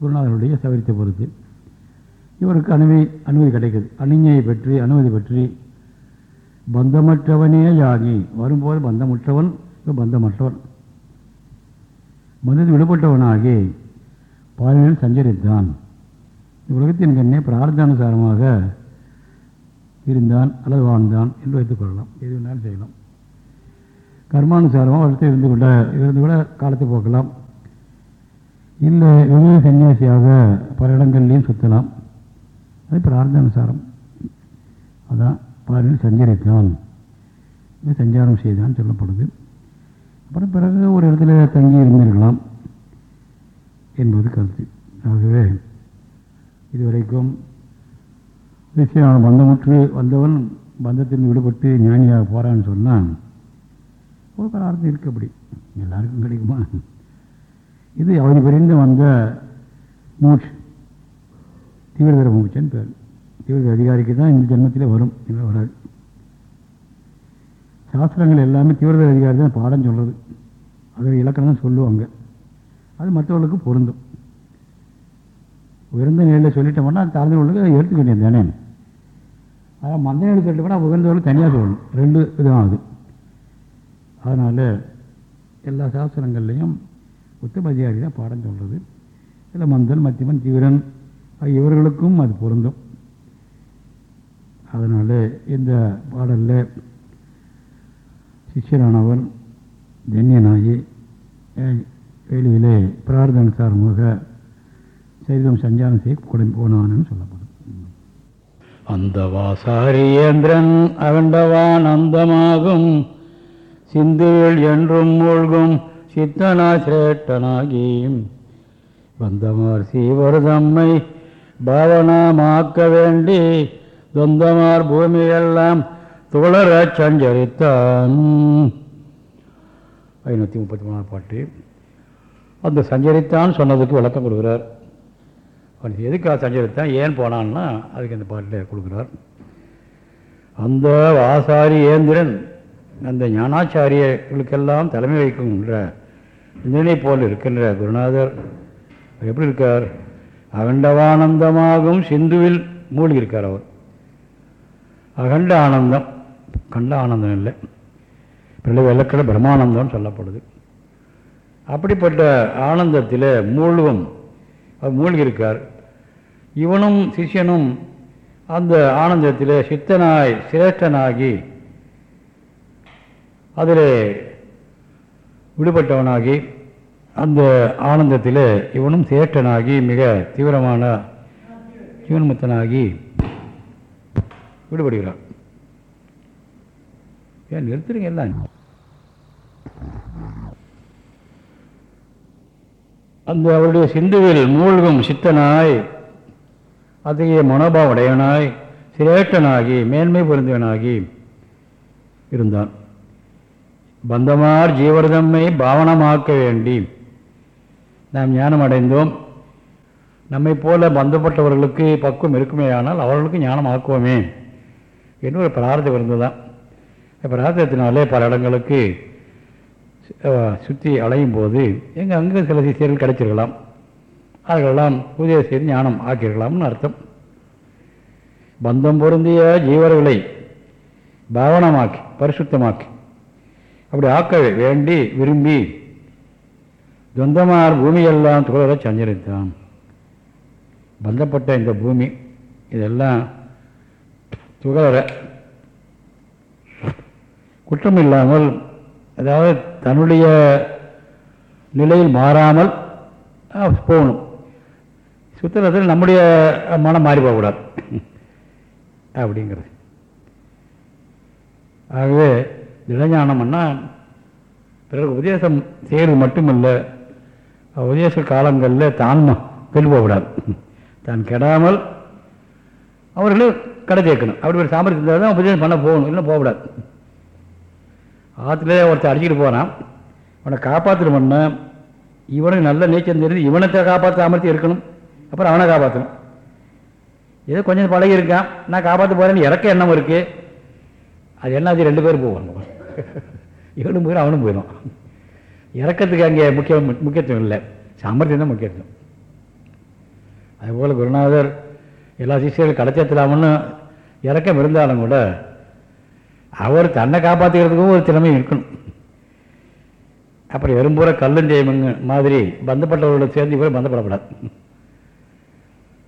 குருநாதனுடைய சவரித்தை பொறுத்து இவருக்கு அனுமதி அனுமதி கிடைக்குது. அணிஞையை பற்றி அனுமதி பற்றி பந்தமற்றவனே யாகி. வரும்போது பந்தமுற்றவன் இப்போ பந்தமற்றவன். பந்தத்தில் விடுபட்டவனாகி பாலினில் சஞ்சரித்தான். உலகத்தின் கண்ணே பிரார்த்தானுசாரமாக இருந்தான் அல்லது வாழ்ந்தான் என்று வைத்துக் கொள்ளலாம். எது வேணாலும் செய்யலாம். கர்மானுசாரமாக வருஷத்தை இருந்து கொண்ட இருந்து கூட காலத்தை போக்கலாம். இல்லை விவேக சன்னியாசியாக பல இடங்கள்லையும் சுற்றலாம் அது பிரார்த்தானுசாரம் அதான் பாரில் சஞ்சரித்தான். இது சஞ்சாரம் செய்தான் சொல்லப்படுது. அப்புறம் பிறகு ஒரு இடத்துல தங்கி இருந்திருக்கலாம் என்பது கருத்து. ஆகவே இதுவரைக்கும் விஷயம் பந்தமுற்று வந்தவன் பந்தத்திலிருந்து விடுபட்டு ஞானியாக போகிறான்னு சொன்னால் ஒரு பிரார்த்தம் இருக்கு அப்படி. எல்லாருக்கும் கிடைக்குமா? இது அவதி பிரிந்து வந்த மூச்சு. தீவிரதர மூச்சன் பேர். தீவிர அதிகாரிக்கு தான் இந்த ஜென்மத்திலே வரும் இல்லை வராது. சாஸ்திரங்கள் எல்லாமே தீவிரதர அதிகாரி தான் பாடம் சொல்கிறது அது இலக்கணம் தான் சொல்லுவாங்க. அது மற்றவர்களுக்கு பொருந்தும். உயர்ந்த நிலையில் சொல்லிட்டோம்னா தாழ்ந்தவர்களுக்கு எடுத்துக்க வேண்டியது தானே. அதான் மந்த நிலையில் சொல்லிட்டோம்னா உயர்ந்தவர்களுக்கு தனியாக சொல்லணும். ரெண்டு விதமாகுது அதனால் எல்லா சாஸ்திரங்கள்லேயும் உத்தம அதிகாரி தான் பாடம் சொல்கிறது இல்லை மந்தன் மத்தியமன் தீவிரன் இவர்களுக்கும் அது பொருந்தும். அதனால் இந்த பாடலில் சிஷ்யரானவன் தன்யனாகி வெளியிலே பிரார்த்தனுசாரமாக சரிதம் சஞ்சாரம் செய்ய கொடை போனான்னு சொல்லப்படும். அந்த வாசாரியேந்திரன் அவண்டவான் அந்தமாகும். சிந்துவில் என்றும் மூழ்கும். சித்தனா சிரேட்டனாகி வந்தமார் சீவர் தம்மை பாவனமாக்க வேண்டி தொந்தமார் பூமியெல்லாம் துளர சஞ்சரித்தான். ஐநூற்றி முப்பத்தி மூணாம் பாட்டு. அந்த சஞ்சரித்தான் சொன்னதுக்கு விளக்கம் கொடுக்குறார். அவன் எதுக்காக சஞ்சரித்தான்? ஏன் போனான்னா அதுக்கு அந்த பாட்டில் கொடுக்குறார். அந்த வாசாரி ஏந்திரன் அந்த ஞானாச்சாரியர்களுக்கெல்லாம் தலைமை வைக்கின்ற இதனை போல் இருக்கின்ற குருநாதர் எப்படி இருக்கார்? அகண்டவானந்தமாகும் சிந்துவில் மூழ்கி இருக்கார் அவர். அகண்ட ஆனந்தம் கண்ட ஆனந்தம் இல்லை. பிள்ளை வெள்ளக்கடை பிரம்மானந்தம்னு சொல்லப்படுது. அப்படிப்பட்ட ஆனந்தத்தில் மூழ்கும் அவர் மூழ்கியிருக்கார். இவனும் சிஷ்யனும் அந்த ஆனந்தத்தில் சித்தனாய் சிரேஷ்டனாகி அதில் விடுபட்டவனாகி அந்த ஆனந்தத்தில் இவனும் சேட்டனாகி மிக தீவிரமான ஜீவன்முத்தனாகி விடுபடுகிறான். ஏன் நிறுத்துறீங்க எல்லாம்? அந்த அவருடைய சிந்துவில் மூழ்கும் சித்தனாய் அத்தகைய மனோபாவடையவனாய் சிரேட்டனாகி மேன்மை பொருந்தவனாகி இருந்தான். பந்தமார் ஜீவரதம்மை பாவனமாக்க வேண்டி நாம் ஞானம் அடைந்தோம் நம்மை போல பந்தப்பட்டவர்களுக்கு பக்குவம் இருக்குமே ஆனால் அவர்களுக்கு ஞானம் ஆக்குவோமே என்று ஒரு பிரார்த்தம் இருந்ததுதான் பிரார்த்தத்தினாலே பல இடங்களுக்கு சுற்றி அலையும் போது எங்கள் அங்கே சில சிஷியர்கள் கிடைச்சிருக்கலாம். அவர்களெல்லாம் பூஜை செய்து ஞானம் ஆக்கியிருக்கலாம்னு அர்த்தம். பந்தம் பொருந்திய ஜீவர்களை பாவனமாக்கி பரிசுத்தமாக்கி அப்படி ஆக்க வேண்டி விரும்பி சொந்தமார் பூமியெல்லாம் துகளர சஞ்சரித்தான். பந்தப்பட்ட இந்த பூமி இதெல்லாம் துகளர குற்றம் இல்லாமல் அதாவது தன்னுடைய நிலையில் மாறாமல் போகணும். சுத்தத்தில் நம்முடைய மனம் மாறி போகக்கூடாது. அப்படிங்கிறது. ஆகவே திடஞானம்னா பிறகு உபதேசம் செய்கிறது மட்டுமல்ல உபதேச காலங்களில் தான் கெட்டு போகக்கூடாது தான் கெடாமல் அவர்களும் கடை சேர்க்கணும் அப்படி ஒரு சாமர்த்தியம் இருந்தால் தான் உபதேசம் பண்ண போகணும் இல்லை போகக்கூடாது ஆற்றுல ஒருத்தர் அடிச்சுட்டு போகிறான் அவனை காப்பாற்றணும்னா இவனுக்கு நல்ல நீச்சல் தெரிஞ்சு இவனத்தை காப்பாற்ற சாமர்த்தியம் இருக்கணும். அப்புறம் அவனை காப்பாற்றணும் ஏதோ கொஞ்சம் பழகி இருக்கான். நான் காப்பாற்ற போகிறேன்னு இறக்க எண்ணம் இருக்குது அது என்ன அது ரெண்டு பேரும் போவாங்க இவனும் போயிடும் அவனும் போயிடும் இறக்கத்துக்கு அங்கே முக்கிய முக்கியத்துவம் இல்லை. சாமர்த்தியம் தான் முக்கியத்துவம். அதுபோல் குருநாதர் எல்லா சிஷியர்களும் கடத்தலாமன்னு இறக்கம் இருந்தாலும் கூட அவர் தன்னை காப்பாற்றிக்கிறதுக்கும் ஒரு திறமை இருக்கணும். அப்புறம் எறும்புற கல்லும் ஜெயமுங்க மாதிரி பந்தப்பட்டவர்களோட சேர்ந்து இவரை பந்தப்படக்கூடாது.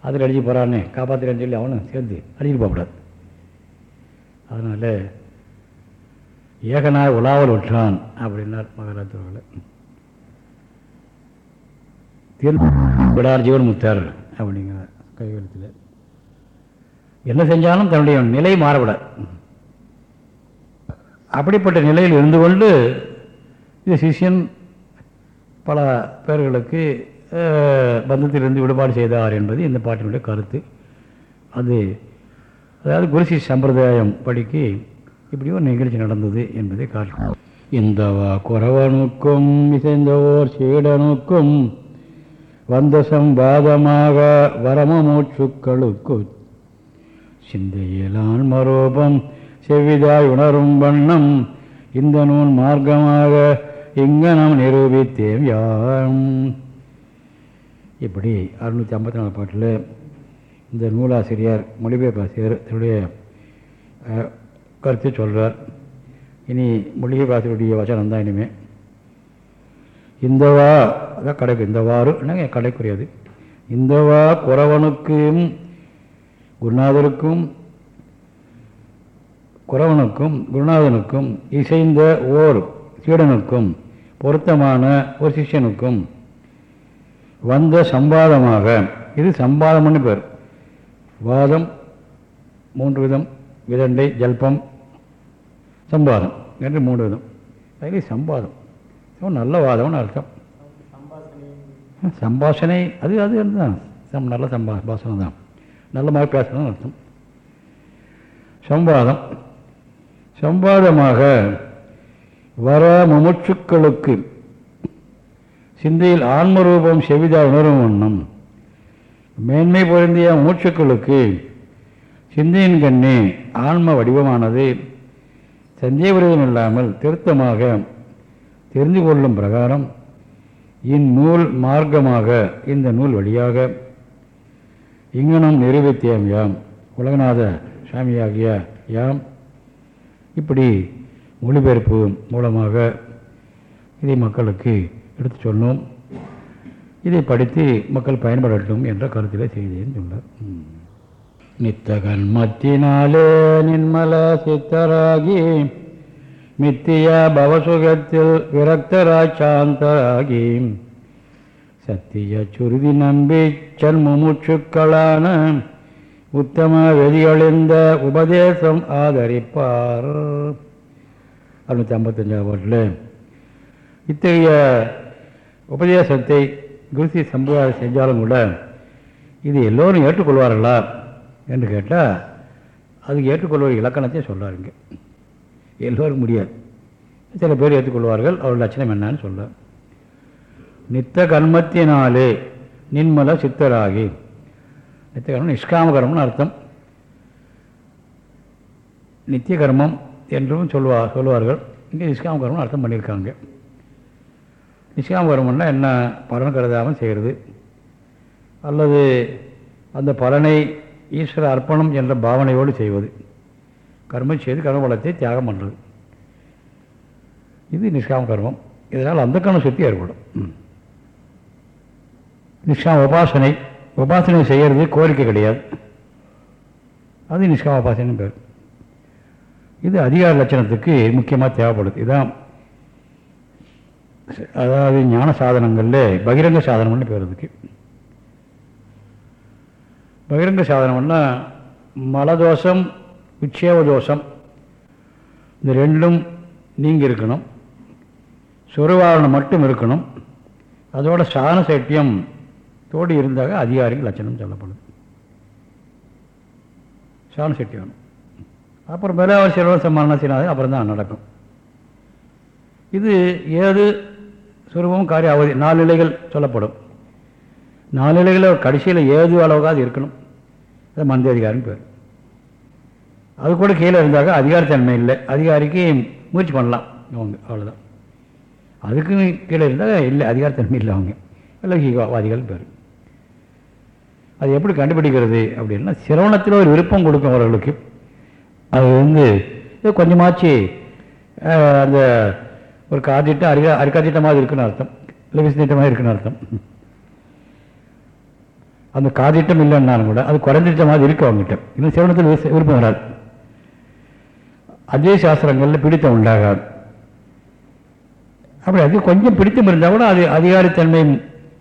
அதில் அடிச்சு போகிறான்னு காப்பாற்றுறேன்னு சொல்லி அவனும் சேர்ந்து அடிச்சுட்டு போகக்கூடாது. அதனால் ஏகனாய் உலாவல் விட்டான் அப்படின்னார் மகாராஜர்கள் தீர் விடார் ஜீவன் முத்தார் அப்படிங்கிற கைவெழுத்தில் என்ன செஞ்சாலும் தன்னுடைய நிலை மாறவிடாது அப்படிப்பட்ட நிலையில் இருந்து கொண்டு இந்த சிஷ்யன் பல பேர்களுக்கு அஹ், பந்தத்திலிருந்து விடுபாடு செய்தார் என்பது இந்த பாட்டினுடைய கருத்து. அது அதாவது குருசி சம்பிரதாயம் படிக்கு இப்படி ஒரு நிகழ்ச்சி நடந்தது என்பதை காட்டும் இந்த குறவனுக்கும் இசைந்தவோர் சீடனுக்கும் வந்த சம்பாதமாக வரமமூச்சுக்களுக்கு சிந்தையிலான் மரோபம் செவ்விதாய் உணரும் வண்ணம் இந்த நூல் மார்க்கமாக இங்கனம் நிரூபித்தேம் யாம். இப்படி அறுநூற்றி ஐம்பத்தி நாலு பாட்டில் இந்த நூலாசிரியர் மொழிபெயர்ப்பாசிரியர் தன்னுடைய கருத்தை சொல்கிறார் இனி மொழிகை வாசலுடைய வசனம் தான் இனிமே. இந்தவா அதான் கடைக்கு இந்தவாறு என்னங்க கடைக்குரியது? இந்தவா குறவனுக்கும் குருநாதருக்கும் குறவனுக்கும் குருநாதனுக்கும் இசைந்த ஓர் சீடனுக்கும் பொருத்தமான ஒரு சிஷ்யனுக்கும் வந்த சம்பாதமாக இது சம்பாதம்னு பேர். வாதம் மூன்று விதம் விதண்டை ஜல்பம் சம்பாதம். என்று மூன்று விதம். அதில் சம்பாதம். நல்ல வாதம்னு அர்த்தம். சம்பாஷணை அது அது தான் நல்ல சம்பா பாஷணம் தான். நல்ல மாதிரி பேசணும்னு அர்த்தம். சம்பாதம். சம்பாதமாக வர முமுட்சுக்களுக்கு சிந்தையில் ஆன்மரூபம் செவிதா உணரும் வண்ணம். மேன்மை பொருந்திய மூச்சுக்களுக்கு சிந்தையின் கண்ணே ஆன்ம வடிவமானது. சந்தேகவிரதம் இல்லாமல் திருத்தமாக தெரிந்து கொள்ளும் பிரகாரம் இந்நூல் மார்க்கமாக இந்த நூல் வழியாக இங்கனம் நிரூபித்தேம் யாம். உலகநாத சாமியாகிய யாம். இப்படி மொழிபெயர்ப்பு மூலமாக இதை மக்களுக்கு எடுத்து சொன்னோம் இதை படித்து மக்கள் பயன்படட்டும் என்ற கருத்திலே செய்தேன் சொன்னார் ம். நித்தகன் மத்தினாலே நின்மல சித்தராகி மித்திய பவசுகத்தில் விரக்தராய் சாந்தராகி சத்திய சுருதி நம்பி சன்முமுட்சுக்களான உத்தம வெளியொழிந்த உபதேசம் ஆதரிப்பார் அறுநூற்றி ஐம்பத்தஞ்சாவது பாட்டில் இத்தகைய உபதேசத்தை குருசி சம்பிரதாயம் செஞ்சாலும் கூட இது எல்லோரும் ஏற்றுக்கொள்வார்களா என்று கேட்டால் அது ஏற்றுக்கொள்வது இலக்கணத்தை சொல்கிறாருங்க எல்லோரும் முடியாது. சில பேர் ஏற்றுக்கொள்வார்கள் அவருடைய லட்சணம் என்னன்னு சொல்ல நித்த கர்மத்தினாலே நின்மல சித்தராகி. நித்திய கர்மம் நிஷ்காம கர்மம்னு அர்த்தம். நித்திய கர்மம் என்றும் சொல்வா சொல்வார்கள். இங்கே நிஷ்காம கர்மம்னு அர்த்தம் பண்ணியிருக்காங்க. நிஷ்காம கர்மம்னா என்ன? பலன் கருதாமல் செய்கிறது. அல்லது அந்த பலனை ஈஸ்வர அர்ப்பணம் என்ற பாவனையோடு செய்வது. கர்மம் செய்து கர்மபலத்தை தியாகம் பண்ணுறது இது நிஷ்காம கர்மம். இதனால் அந்த கணம் சுத்தி ஏற்படும் நிஷ்காம உபாசனை. உபாசனை செய்கிறது கோரிக்கை கிடையாது. அது நிஷ்காம உபாசனை பேர். இது அதிகார லட்சணத்துக்கு முக்கியமாக தேவைப்படுது. இதான் அதாவது ஞான சாதனங்களில் பகிரங்க சாதனம்னு பேர் அதுக்கு. பகிரங்க சாதனம்னா மலதோஷம் விட்சேப தோஷம் இந்த ரெண்டும் நீங்கி இருக்கணும். சுரவாரணம் மட்டும் இருக்கணும். அதோட சாதன சைட்டியம் தோடு இருந்தாக அதிகாரிகள் லட்சணம் சொல்லப்படுது. சாதன சக்தியம் வேணும். அப்புறம் மேலே அவர் சிலவசம் செய்யணும். அப்புறம் தான் நடக்கும். இது ஏது சுரூபம் காரிய அவதி நாலு நிலைகள் சொல்லப்படும். நாலு நிலைகளில் கடைசியில் ஏது அளவுக்காவது இருக்கணும். அது மந்திர அதிகாரின்னு பேர். அது கூட கீழே இருந்தாக்க அதிகாரத்தன்மை இல்லை. அதிகாரிக்கு முயற்சி பண்ணலாம். அவங்க அவ்வளோதான் அதுக்கும் கீழே இருந்தால் இல்லை அதிகாரத்தன்மை இல்லை அவங்க. லௌகிகவாதிகள் பேர். அது எப்படி கண்டுபிடிக்கிறது அப்படின்னா சிரவணத்தில் ஒரு விருப்பம் கொடுக்கும் அவர்களுக்கு. அது வந்து கொஞ்சமாச்சு அஹ், அந்த ஒரு காதிட்டம் அரிகா அரிக்காதிட்டமாக இருக்குன்னு அர்த்தம். இல்லை விசித்திட்டமாக இருக்குன்னு அர்த்தம். அந்த காதிட்டம் இல்லைன்னாலும் கூட அது குறைஞ்சிட்ட மாதிரி இருக்கு அவங்ககிட்ட இன்னும் சிவனத்தில் விருப்பம் வராது. அதே சாஸ்திரங்களில் பிடித்தம் உண்டாகாது. அப்படி அது கொஞ்சம் பிடித்தம் இருந்தால் கூட அது அதிகாரித்தன்மையும்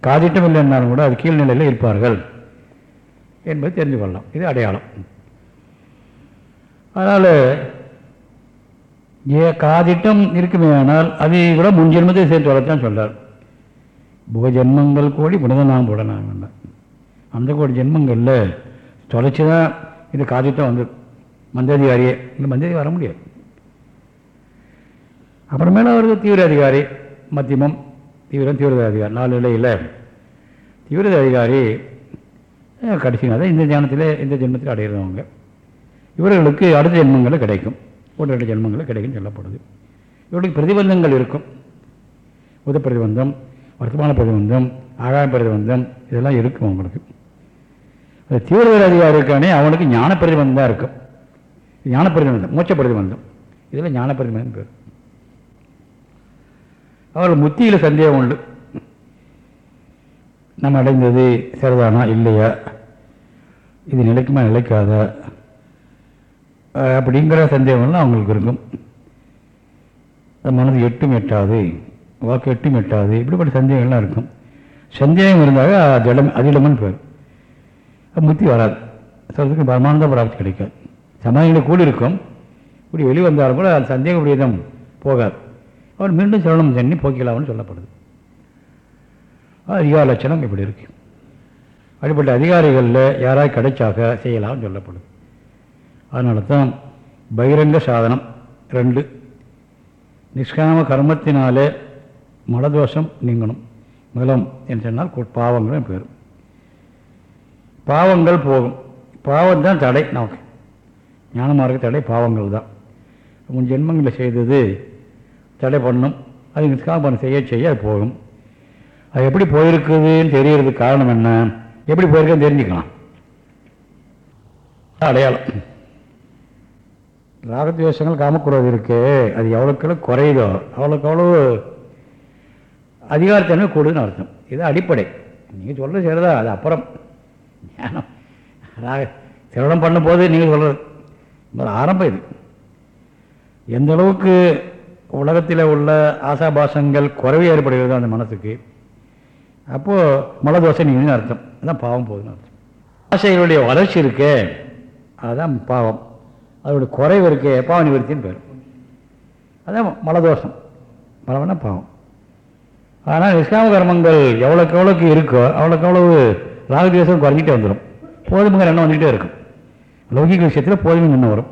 காதிட்டம் இல்லைன்னாலும் கூட அது கீழ்நிலையில் இருப்பார்கள் என்பதை தெரிஞ்சு கொள்ளலாம். இது அடையாளம். அதனால் ஏ காதிட்டம் இருக்குமே ஆனால் அதை கூட முன்ஜென்மத்தை சேர்த்து வரத்தான் சொல்கிறார் புக ஜென்மங்கள் கோடி புனிதனாம் புடனாம் என்றார். அந்த கோடி ஜென்மங்களில் தொலைச்சி தான் இது காதிட்டம் வந்து மந்தாதிகாரியே இந்த மந்தாதி வர முடியாது. அப்புறமேல அவருக்கு தீவிர அதிகாரி மத்தியமம் தீவிரம் தீவிரத அதிகாரி நாலு நிலையில் தீவிர அதிகாரி கடைசி தான் இந்த ஞானத்தில் இந்த ஜென்மத்தில் அடையிறவங்க. இவர்களுக்கு அடுத்த ஜென்மங்களில் கிடைக்கும். ஒரு ரெண்டு ஜென்மங்களில் கிடைக்கும் சொல்லப்படுது. இவர்களுக்கு பிரதிபந்தங்கள் இருக்கும். உத பிரதிபந்தம் வர்த்தமான பிரதிபந்தம் ஆகாய பிரதிபந்தம் இதெல்லாம் இருக்கும் அவங்களுக்கு. தீவிரவாதியாக அதிகாரி இருக்கானே அவனுக்கு ஞான பிரதிபந்தம் தான் இருக்கும். ஞான பிரதிபந்தம் மூச்ச பிரதிபந்தம் இதில் ஞான பிரதிபந்தம் பேர். அவர்கள் முத்தியில் சந்தேகம் உண்டு. நம்ம அடைந்தது சிறதானா இல்லையா? இது நிலைக்குமா நிலைக்காதா? அப்படிங்கிற சந்தேகம்லாம் அவங்களுக்கு இருக்கும். மனது எட்டும் எட்டாது வாக்கு எட்டும் எட்டாது இப்படிப்பட்ட சந்தேகங்கள்லாம் இருக்கும். சந்தேகம் இருந்தாக அதிடம் அதிடமன் பேர். முத்தி வராது. சொல்றதுக்கு பரமானந்த பிராப்தி கிடைக்காது சமாதிகளை கூடி இருக்கும் இப்படி வெளி வந்தாலும் கூட அது சந்தேக விரீதம் போகாது. அவர் மீண்டும் சரணம் தண்ணி போக்கலாம்னு சொல்லப்படுது. அதிகார லட்சணம் இப்படி இருக்கு. அப்படிப்பட்ட அதிகாரிகளில் யாராவது கிடைச்சாக செய்யலாம்னு சொல்லப்படுது. அதனால தான் பகிரங்க சாதனம் ரெண்டு. நிஷ்காம கர்மத்தினாலே மலதோஷம் நீங்கணும். மலம் என்று சொன்னால் பாவங்களும் பேரும் பாவங்கள் போகும். பாவம் தான் தடை நமக்கு. ஞானமார்க்க தடை பாவங்கள் தான். முன் ஜென்மங்களில் செய்தது தடை பண்ணும். அது நிஷ்காமம் செய்ய செய்ய அது போகும். அது எப்படி போயிருக்குதுன்னு தெரியறதுக்கு காரணம் என்ன? எப்படி போயிருக்குன்னு தெரிஞ்சுக்கலாம். அடையாளம். ராகத்வேஷங்கள் காமக்குறது இருக்கு. அது எவ்வளோக்கு குறையுதோ அவ்வளோக்கு அவ்வளோ அதிகாரத்தன்மை கூடுதுன்னு அர்த்தம். இது அடிப்படை. நீங்கள் சொல்கிறது செய்கிறதா அது அப்புறம். ஞானம். அதாவது திருமணம் பண்ணும்போது நீங்கள் சொல்கிறது ஆரம்பம் இது. எந்த அளவுக்கு உலகத்தில் உள்ள ஆசாபாசங்கள் குறைவு ஏற்படுகிறது அந்த மனசுக்கு அப்போது மலதோஷம் நீங்கன்னு அர்த்தம். அதான் பாவம் போகுதுன்னு அர்த்தம். ஆசைகளுடைய வளர்ச்சி இருக்கே அதுதான் பாவம். அதோட குறைவு இருக்கே பாவ நிவர்த்தின்னு பேர். அதான் மலதோஷம் மலம்னா பாவம். ஆனால் நிஷ்காம கர்மங்கள் எவ்வளோக்கு எவ்வளோக்கு இருக்கோ அவ்வளோக்கு அவ்வளவு ராகதேசம் குறைஞ்சிட்டே வந்துடும் போதுமுங்கிற எண்ணம் வந்துகிட்டே இருக்கும். லௌகிக விஷயத்தில் போதும் எண்ணம் வரும்.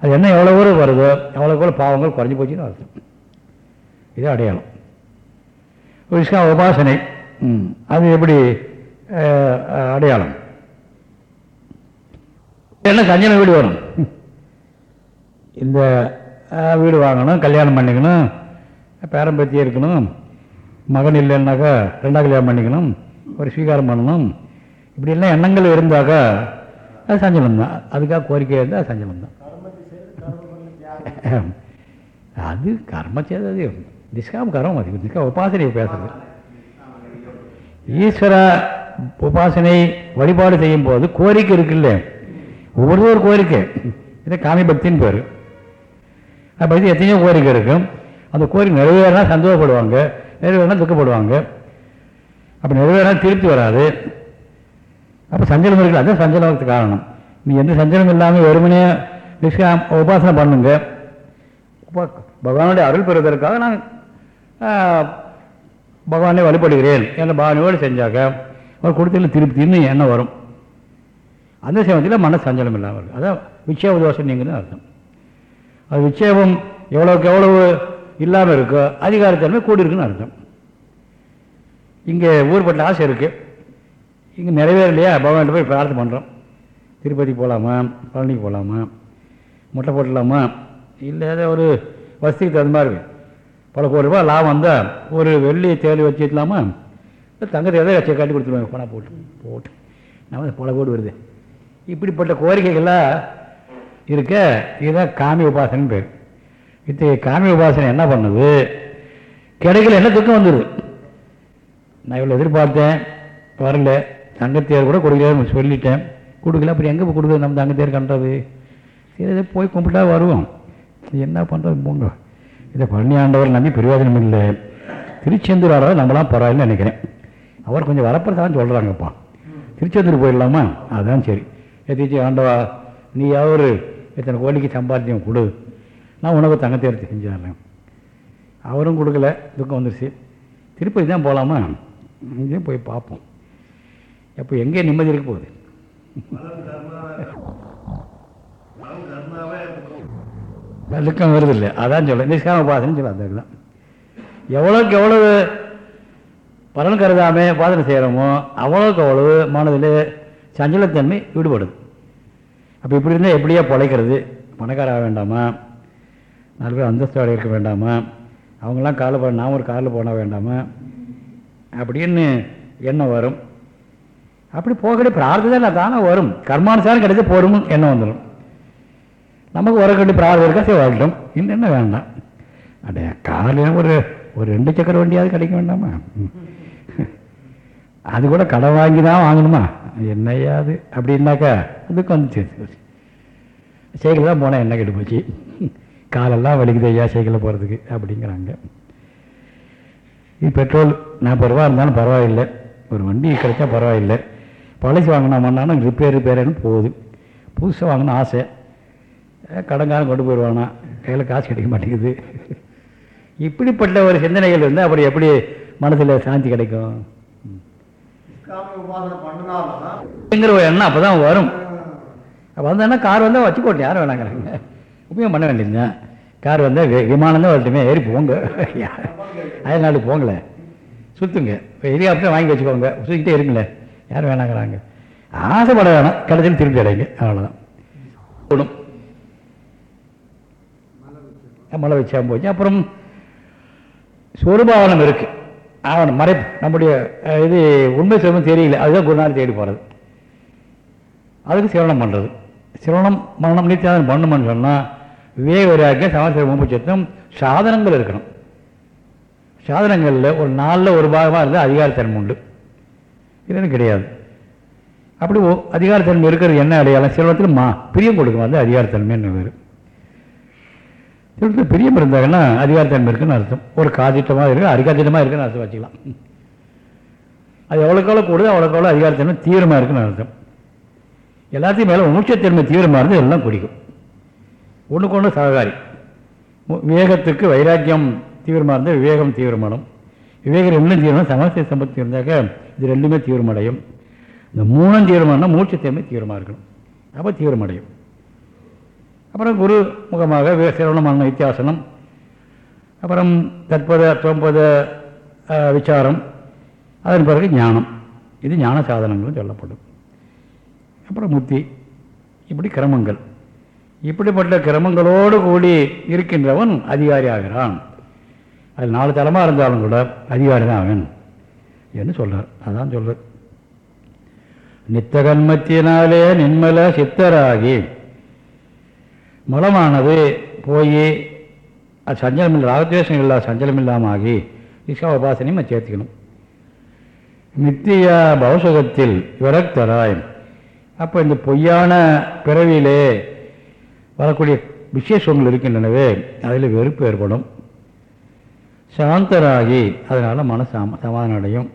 அது என்ன எவ்வளோ தூரம் வருதோ எவ்வளோ பாவங்கள் குறைஞ்சி போச்சுன்னு அர்த்தம். இது அடையாளம் விஷ்ணா உபாசனை. அது எப்படி அடையாளம்? என்ன கஞ்சன வீடு வரும் இந்த வீடு வாங்கணும் கல்யாணம் பண்ணிக்கணும் பேரம்பேத்தி இருக்கணும். மகன் இல்லைன்னாக்கா ரெண்டாம் கல்யாணம் பண்ணிக்கணும் ஒரு ஸ்வீகாரம் பண்ணணும். இப்படியெல்லாம் எண்ணங்கள் இருந்தாக்கா அது சஞ்சலம் தான். அதுக்காக கோரிக்கை இருந்தால் அது சஞ்சலம் தான். அது கர்ம செய்தது நிஷ்காம கர்மம் அது. நிஷ்கா உபாசனை பேசுறது. ஈஸ்வர உபாசனை வழிபாடு செய்யும் போது கோரிக்கை இருக்குல்ல. ஒவ்வொரு கோரிக்கை. இது காமி பக்தின்னு பேர். அதை பற்றி எத்தனையோ கோரிக்கை இருக்கும் அந்த கோரிக்கை நிறைவேறினா சந்தோஷப்படுவாங்க. நிறைவேறினா துக்கப்படுவாங்க அப்போ நிறைவேறினா திருப்தி வராது. அப்போ சஞ்சலம் இருக்குல்ல அதுதான் சஞ்சலத்துக்கு காரணம். நீ எந்த சஞ்சலம் இல்லாமல் வெறுமனே நிஷ்காம் உபாசனை பண்ணுங்க. பகவானுடைய அருள் பெறுவதற்காக நான் பகவானே பகவானை வழிபடுகிறேன். என்ற பாவனையோடு செஞ்சாக்க அவர் கொடுத்ததில் திருப்தின்னு எண்ணம் வரும். அந்த சமயத்தில் மன சஞ்சலம் இல்லாமல் இருக்கும் அதான் விட்சேப தோஷம் நீங்கிறது அர்த்தம். அது விட்சேபம் எவ்வளோக்கு எவ்வளவு இல்லாமல் இருக்கோ அதிகாரத்தன்மை கூடி இருக்குன்னு அர்த்தம். இங்கே ஊர்பட்ட ஆசை இருக்குது இங்கே நிறைவேறலையா? பகவான்கிட்ட போய் பிரார்த்தனை பண்ணுறோம் திருப்பதி போகலாமா பழனிக்கு போகலாமா முட்டை போட்டலாமா இல்லை ஏதோ ஒரு வசதிக்கு தகுந்த மாதிரி பல கோடி ரூபா லாபம் வந்தால் ஒரு வெள்ளி தேடி வச்சுக்கலாமா தங்கத்தை எதாவது வச்சு கட்டி கொடுத்துருவாங்க. பணம் போட்டு போட்டு. நம்ம பல கோடி வருது. இப்படிப்பட்ட கோரிக்கைகள்லாம் இருக்க இதுதான் காமி உபாசனை பேர். இத்தகைய காமி உபாசனை என்ன பண்ணுது? கிடைக்கல என்ன துக்கம் வந்துடுது நான் இவ்வளோ எதிர்பார்த்தேன். வரல. தங்கத்தேர் கூட கொடுக்கலன்னு சொல்லிட்டேன். கொடுக்கல அப்புறம் எங்கே போய் நம்ம தங்கத்தேர் கண்டது சரி இதை போய் கும்பிட்டா வருவோம். என்ன பண்ணுறது போங்க இதை பழனி ஆண்டவர் நம்பி பிரயோஜனம் இல்லை. திருச்செந்தூர் ஆடுறது நம்மளாம் பரவாயில்லைன்னு நினைக்கிறேன். அவர் கொஞ்சம் வரப்பிரசாதம் சொல்கிறாங்கப்பா திருச்செந்தூர் போயிடலாமா? அதுதான் சரி. எத்திச்சு ஆண்டவா நீ ஒரு இத்தனை கோழிக்கு சம்பாத்தியம் கொடு. நான் உனக்கு எடுத்து செஞ்சிடறேன். அவரும் கொடுக்கல துக்கம் வந்துருச்சு. திருப்பதி தான் போகலாமா இங்கேயும் போய் பார்ப்போம். அப்போ எங்கே நிம்மதி இருக்க போகுது? துக்கம் வருது இல்லை அதான் சொல்ல நிஷ்காம உபாசனை சொல்ல அந்த தான் எவ்வளோக்கு எவ்வளவு பலன் கருதாமே பாதனை செய்கிறோமோ அவ்வளோக்கு அவ்வளவு மனதில் சஞ்சலத்தன்மை ஈடுபடுது அப்போ இப்படி இருந்தால் எப்படியா பிழைக்கிறது? பணக்காராக வேண்டாமா? நாலு பேர் அந்தஸ்தோடு இருக்க வேண்டாமா? அவங்களாம் காலில் போன நான் ஒரு காலில் போன வேண்டாமா? அப்படின்னு எண்ணம் வரும். அப்படி போகக்கூடிய பிரார்த்தனை தானே வரும். கர்மானுசாரம் கிடைச்ச போரும் எண்ணம் வந்துடும் நமக்கு வரக்கூடிய பிரார்த்தம் இருக்கா சரி வரட்டும். இன்னும் என்ன வேண்டாம். அடைய காலையில் ஒரு ஒரு ரெண்டு சக்கர வண்டியாவது கிடைக்க வேண்டாமா? அது கூட கடை வாங்கி தான் வாங்கணுமா? என்னையா அது? அப்படின்னாக்கா அதுக்கு வந்து சைக்கிள் தான் போனால் என்ன கெட்டு போச்சு? காலெல்லாம் வலிக்குது ஐயா சைக்கிளில் போகிறதுக்கு அப்படிங்கிறாங்க. இது பெட்ரோல் நாற்பது ரூபா இருந்தாலும் பரவாயில்லை. ஒரு வண்டி கிடைச்சா பரவாயில்லை. பழசு வாங்கினோம்னாலும் ரிப்பேர் ரிப்பேர்னு போகுது. புதுசாக வாங்கணும் ஆசை. அஹ் கடன்காரன் கொண்டு போயிடுவானா? கையில் காசு கிடைக்க மாட்டேங்குது. இப்படிப்பட்ட ஒரு சிந்தனைகள் இருந்தால் அப்படி எப்படி மனசில் சாந்தி கிடைக்கும்? அப்படிங்கிற ஒரு எண்ணம் அப்போ தான் வரும். அப்போ வந்தோன்னா கார் வந்தால் வச்சுக்கோட்டேன் யாரும் வேணாங்கிறாங்க. உபயோகம் பண்ண வேண்டியதுதான் கார் வந்தால் விமானம் தான் வரட்டுமே ஏறி போங்க. அயல் நாடு போங்களே. சுற்றுங்க ஹெலிகாப்டர் வாங்கி வச்சுக்கோங்க. சுற்றிக்கிட்டே இருங்களே. யாரும் வேணாங்கிறாங்க. ஆசைப்பட வேணாம். கடைசியில் திரும்பி அடைங்க. அவ்வளோதான் போடும் மழை வச்சா போச்சு அப்புறம் சொருபாவனம் இருக்கு. ஆவணம் மறை நம்முடைய இது உண்மை சிரமம் தெரியல. அதுதான் குருநாள் தேடி போகிறது அதுக்கு சிரவணம் பண்ணுறது சிரவணம் மரணம் நித்தியாதனம் பண்ணணும்னு சொன்னால் விவேக வைராக்கியம் சமஸ்கிர மும்பச்சத்தும் சாதனங்கள் இருக்கணும். சாதனங்களில் ஒரு நாளில் ஒரு பாகமாக இருந்தால் அதிகாரத்தன்மை உண்டு. இல்லைன்னு கிடையாது. அப்படி அதிகாரத்தன்மை இருக்கிறது என்ன அடையாளம்? செல்வத்தில் மா பிரியம் கொடுக்கும். அது அதிகாரத்தன்மைன்னு வேறு. சிலருக்கு பிரியம் இருந்தாங்கன்னா அதிகாரத்தன்மை இருக்குன்னு அர்த்தம். ஒரு காதிட்டமாக இருக்குது அரிகாதிட்டமாக இருக்குன்னு அர்த்தம் வச்சுக்கலாம். அது எவ்வளோக்கு எவ்வளோ கூடுதோ அவ்வளோக்கு எவ்வளோ அதிகாரத்தன்மை தீவிரமாக இருக்குன்னு அர்த்தம். எல்லாத்தையும் மேலே மூச்சத்தன்மை தீவிரமாக இருந்து எல்லாம் பிடிக்கும் ஒன்றுக்கு ஒன்று சககாரி விவேகத்துக்கு வைராக்கியம் தீவிரமாக இருந்தால் விவேகம் தீவிரமாடும் விவேகம் ரெண்டும் தீவிரம் சமஸ்த சம்பத்தி இருந்தாக்க இது ரெண்டுமே தீவிரமடையும். இந்த மூணும் தீவிரமானா மூச்சத்தன்மை தீவிரமாக இருக்கணும். அப்போ தீவிரமடையும். அப்புறம் குரு முகமாக வே- சிரவணமான வித்தியாசனம். அப்புறம் தற்பத தொம்பத விசாரம். அதன் பிறகு ஞானம். இது ஞான சாதனங்களும் சொல்லப்படும். அப்புறம் முத்தி. இப்படி கிரமங்கள். இப்படிப்பட்ட கிரமங்களோடு கூடி இருக்கின்றவன் அதிகாரி ஆகிறான் அது நாலு தலைமாக இருந்தாலும் கூட அதிகாரி தான் அவன். என்று சொல்றார். அதான் சொல்றார் நித்தகன்மத்தினாலே நின்மல சித்தராகி. மலமானது போய் அது சஞ்சலம் இல்லை ராகத்வேஷம் இல்லாத சஞ்சலம் இல்லாமல் ஆகி இஷ்கா உபாசனையும் சேர்த்துக்கணும். நித்திய பவசுகத்தில் விரக்தராய். அப்போ இந்த பொய்யான பிறவியிலே வரக்கூடிய விசேஷங்கள் இருக்கின்றனவே அதில் வெறுப்பு ஏற்படும். சாந்தராகி அதனால் மன சம சமாதானம் அடையும்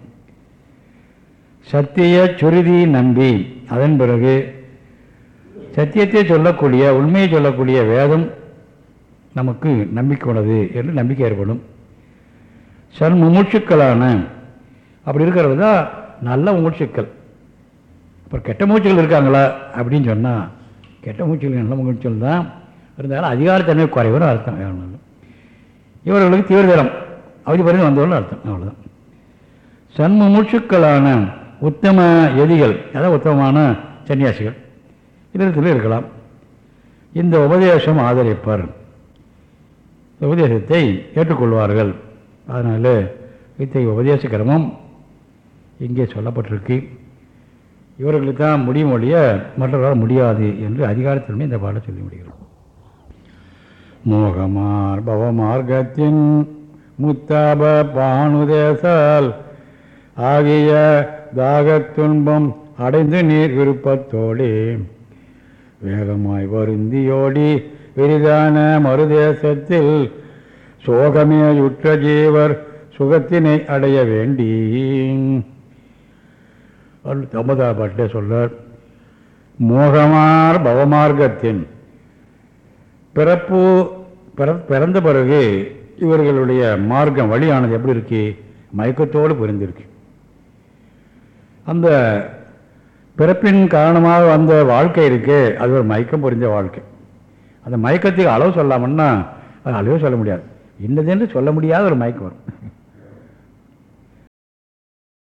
சத்திய சுருதி நம்பி அதன் பிறகு சத்தியத்தை சொல்லக்கூடிய உண்மையை சொல்லக்கூடிய வேதம் நமக்கு நம்பிக்கை உள்ளது என்று நம்பிக்கை ஏற்படும். சன் மூச்சுக்களான அப்படி இருக்கிறது தான் நல்ல மூச்சுக்கள் அப்புறம் கெட்ட மூச்சுக்கள் இருக்காங்களா அப்படின்னு சொன்னால் கெட்ட மூச்சல் நல்ல மூச்சல் தான். இருந்தாலும் அதிகாரத்தன்மை குறைவுன்னு அர்த்தம் வேணும் இவர்களுக்கு தீவிரதரம் அவதிபரிந்து வந்தவர்கள் அர்த்தம் அவ்வளோதான் சன்முமுட்சுக்களான உத்தம எதிகள் அதாவது உத்தமமான சன்னியாசிகள் இதரத்தில் இருக்கலாம். இந்த உபதேசம் ஆதரிப்பார். இந்த உபதேசத்தை ஏற்றுக்கொள்வார்கள். அதனால் இத்தகைய உபதேச கிரமம் இங்கே சொல்லப்பட்டிருக்கு. இவர்களுக்கு தான் முடியும் ஒழிய மற்றவர்களால் முடியாது என்று அதிகாரத்திலுமே இந்த பாடலை சொல்லி முடிகிறோம் மோகமார் பவமார்க்கத்தின் முத்தாப பானுதேசால் ஆகிய தாகத் துன்பம் அடைந்து நீர் விருப்பத்தோடே வேகமாய் வருந்தியோடி விரிதான மறுதேசத்தில் சோகமேயுற்ற ஜீவர் சுகத்தினை அடைய வேண்டி தம்பதா பாட்டிலே சொல்றார் மோகமார் பவமார்க்கத்தின் பிறப்பு பிற- பிறந்த பிறகு இவர்களுடைய மார்க்கம் வழியானது எப்படி இருக்கு? மயக்கத்தோடு புரிந்திருக்கு. அந்த பிறப்பின் காரணமாக வந்த வாழ்க்கை இருக்கு அது ஒரு மயக்கம் புரிஞ்ச வாழ்க்கை. அந்த மயக்கத்துக்கு அளவு சொல்லாமன்னா அது அளவே சொல்ல முடியாது. இன்னதென்று சொல்ல முடியாத ஒரு மயக்கம் வரும்.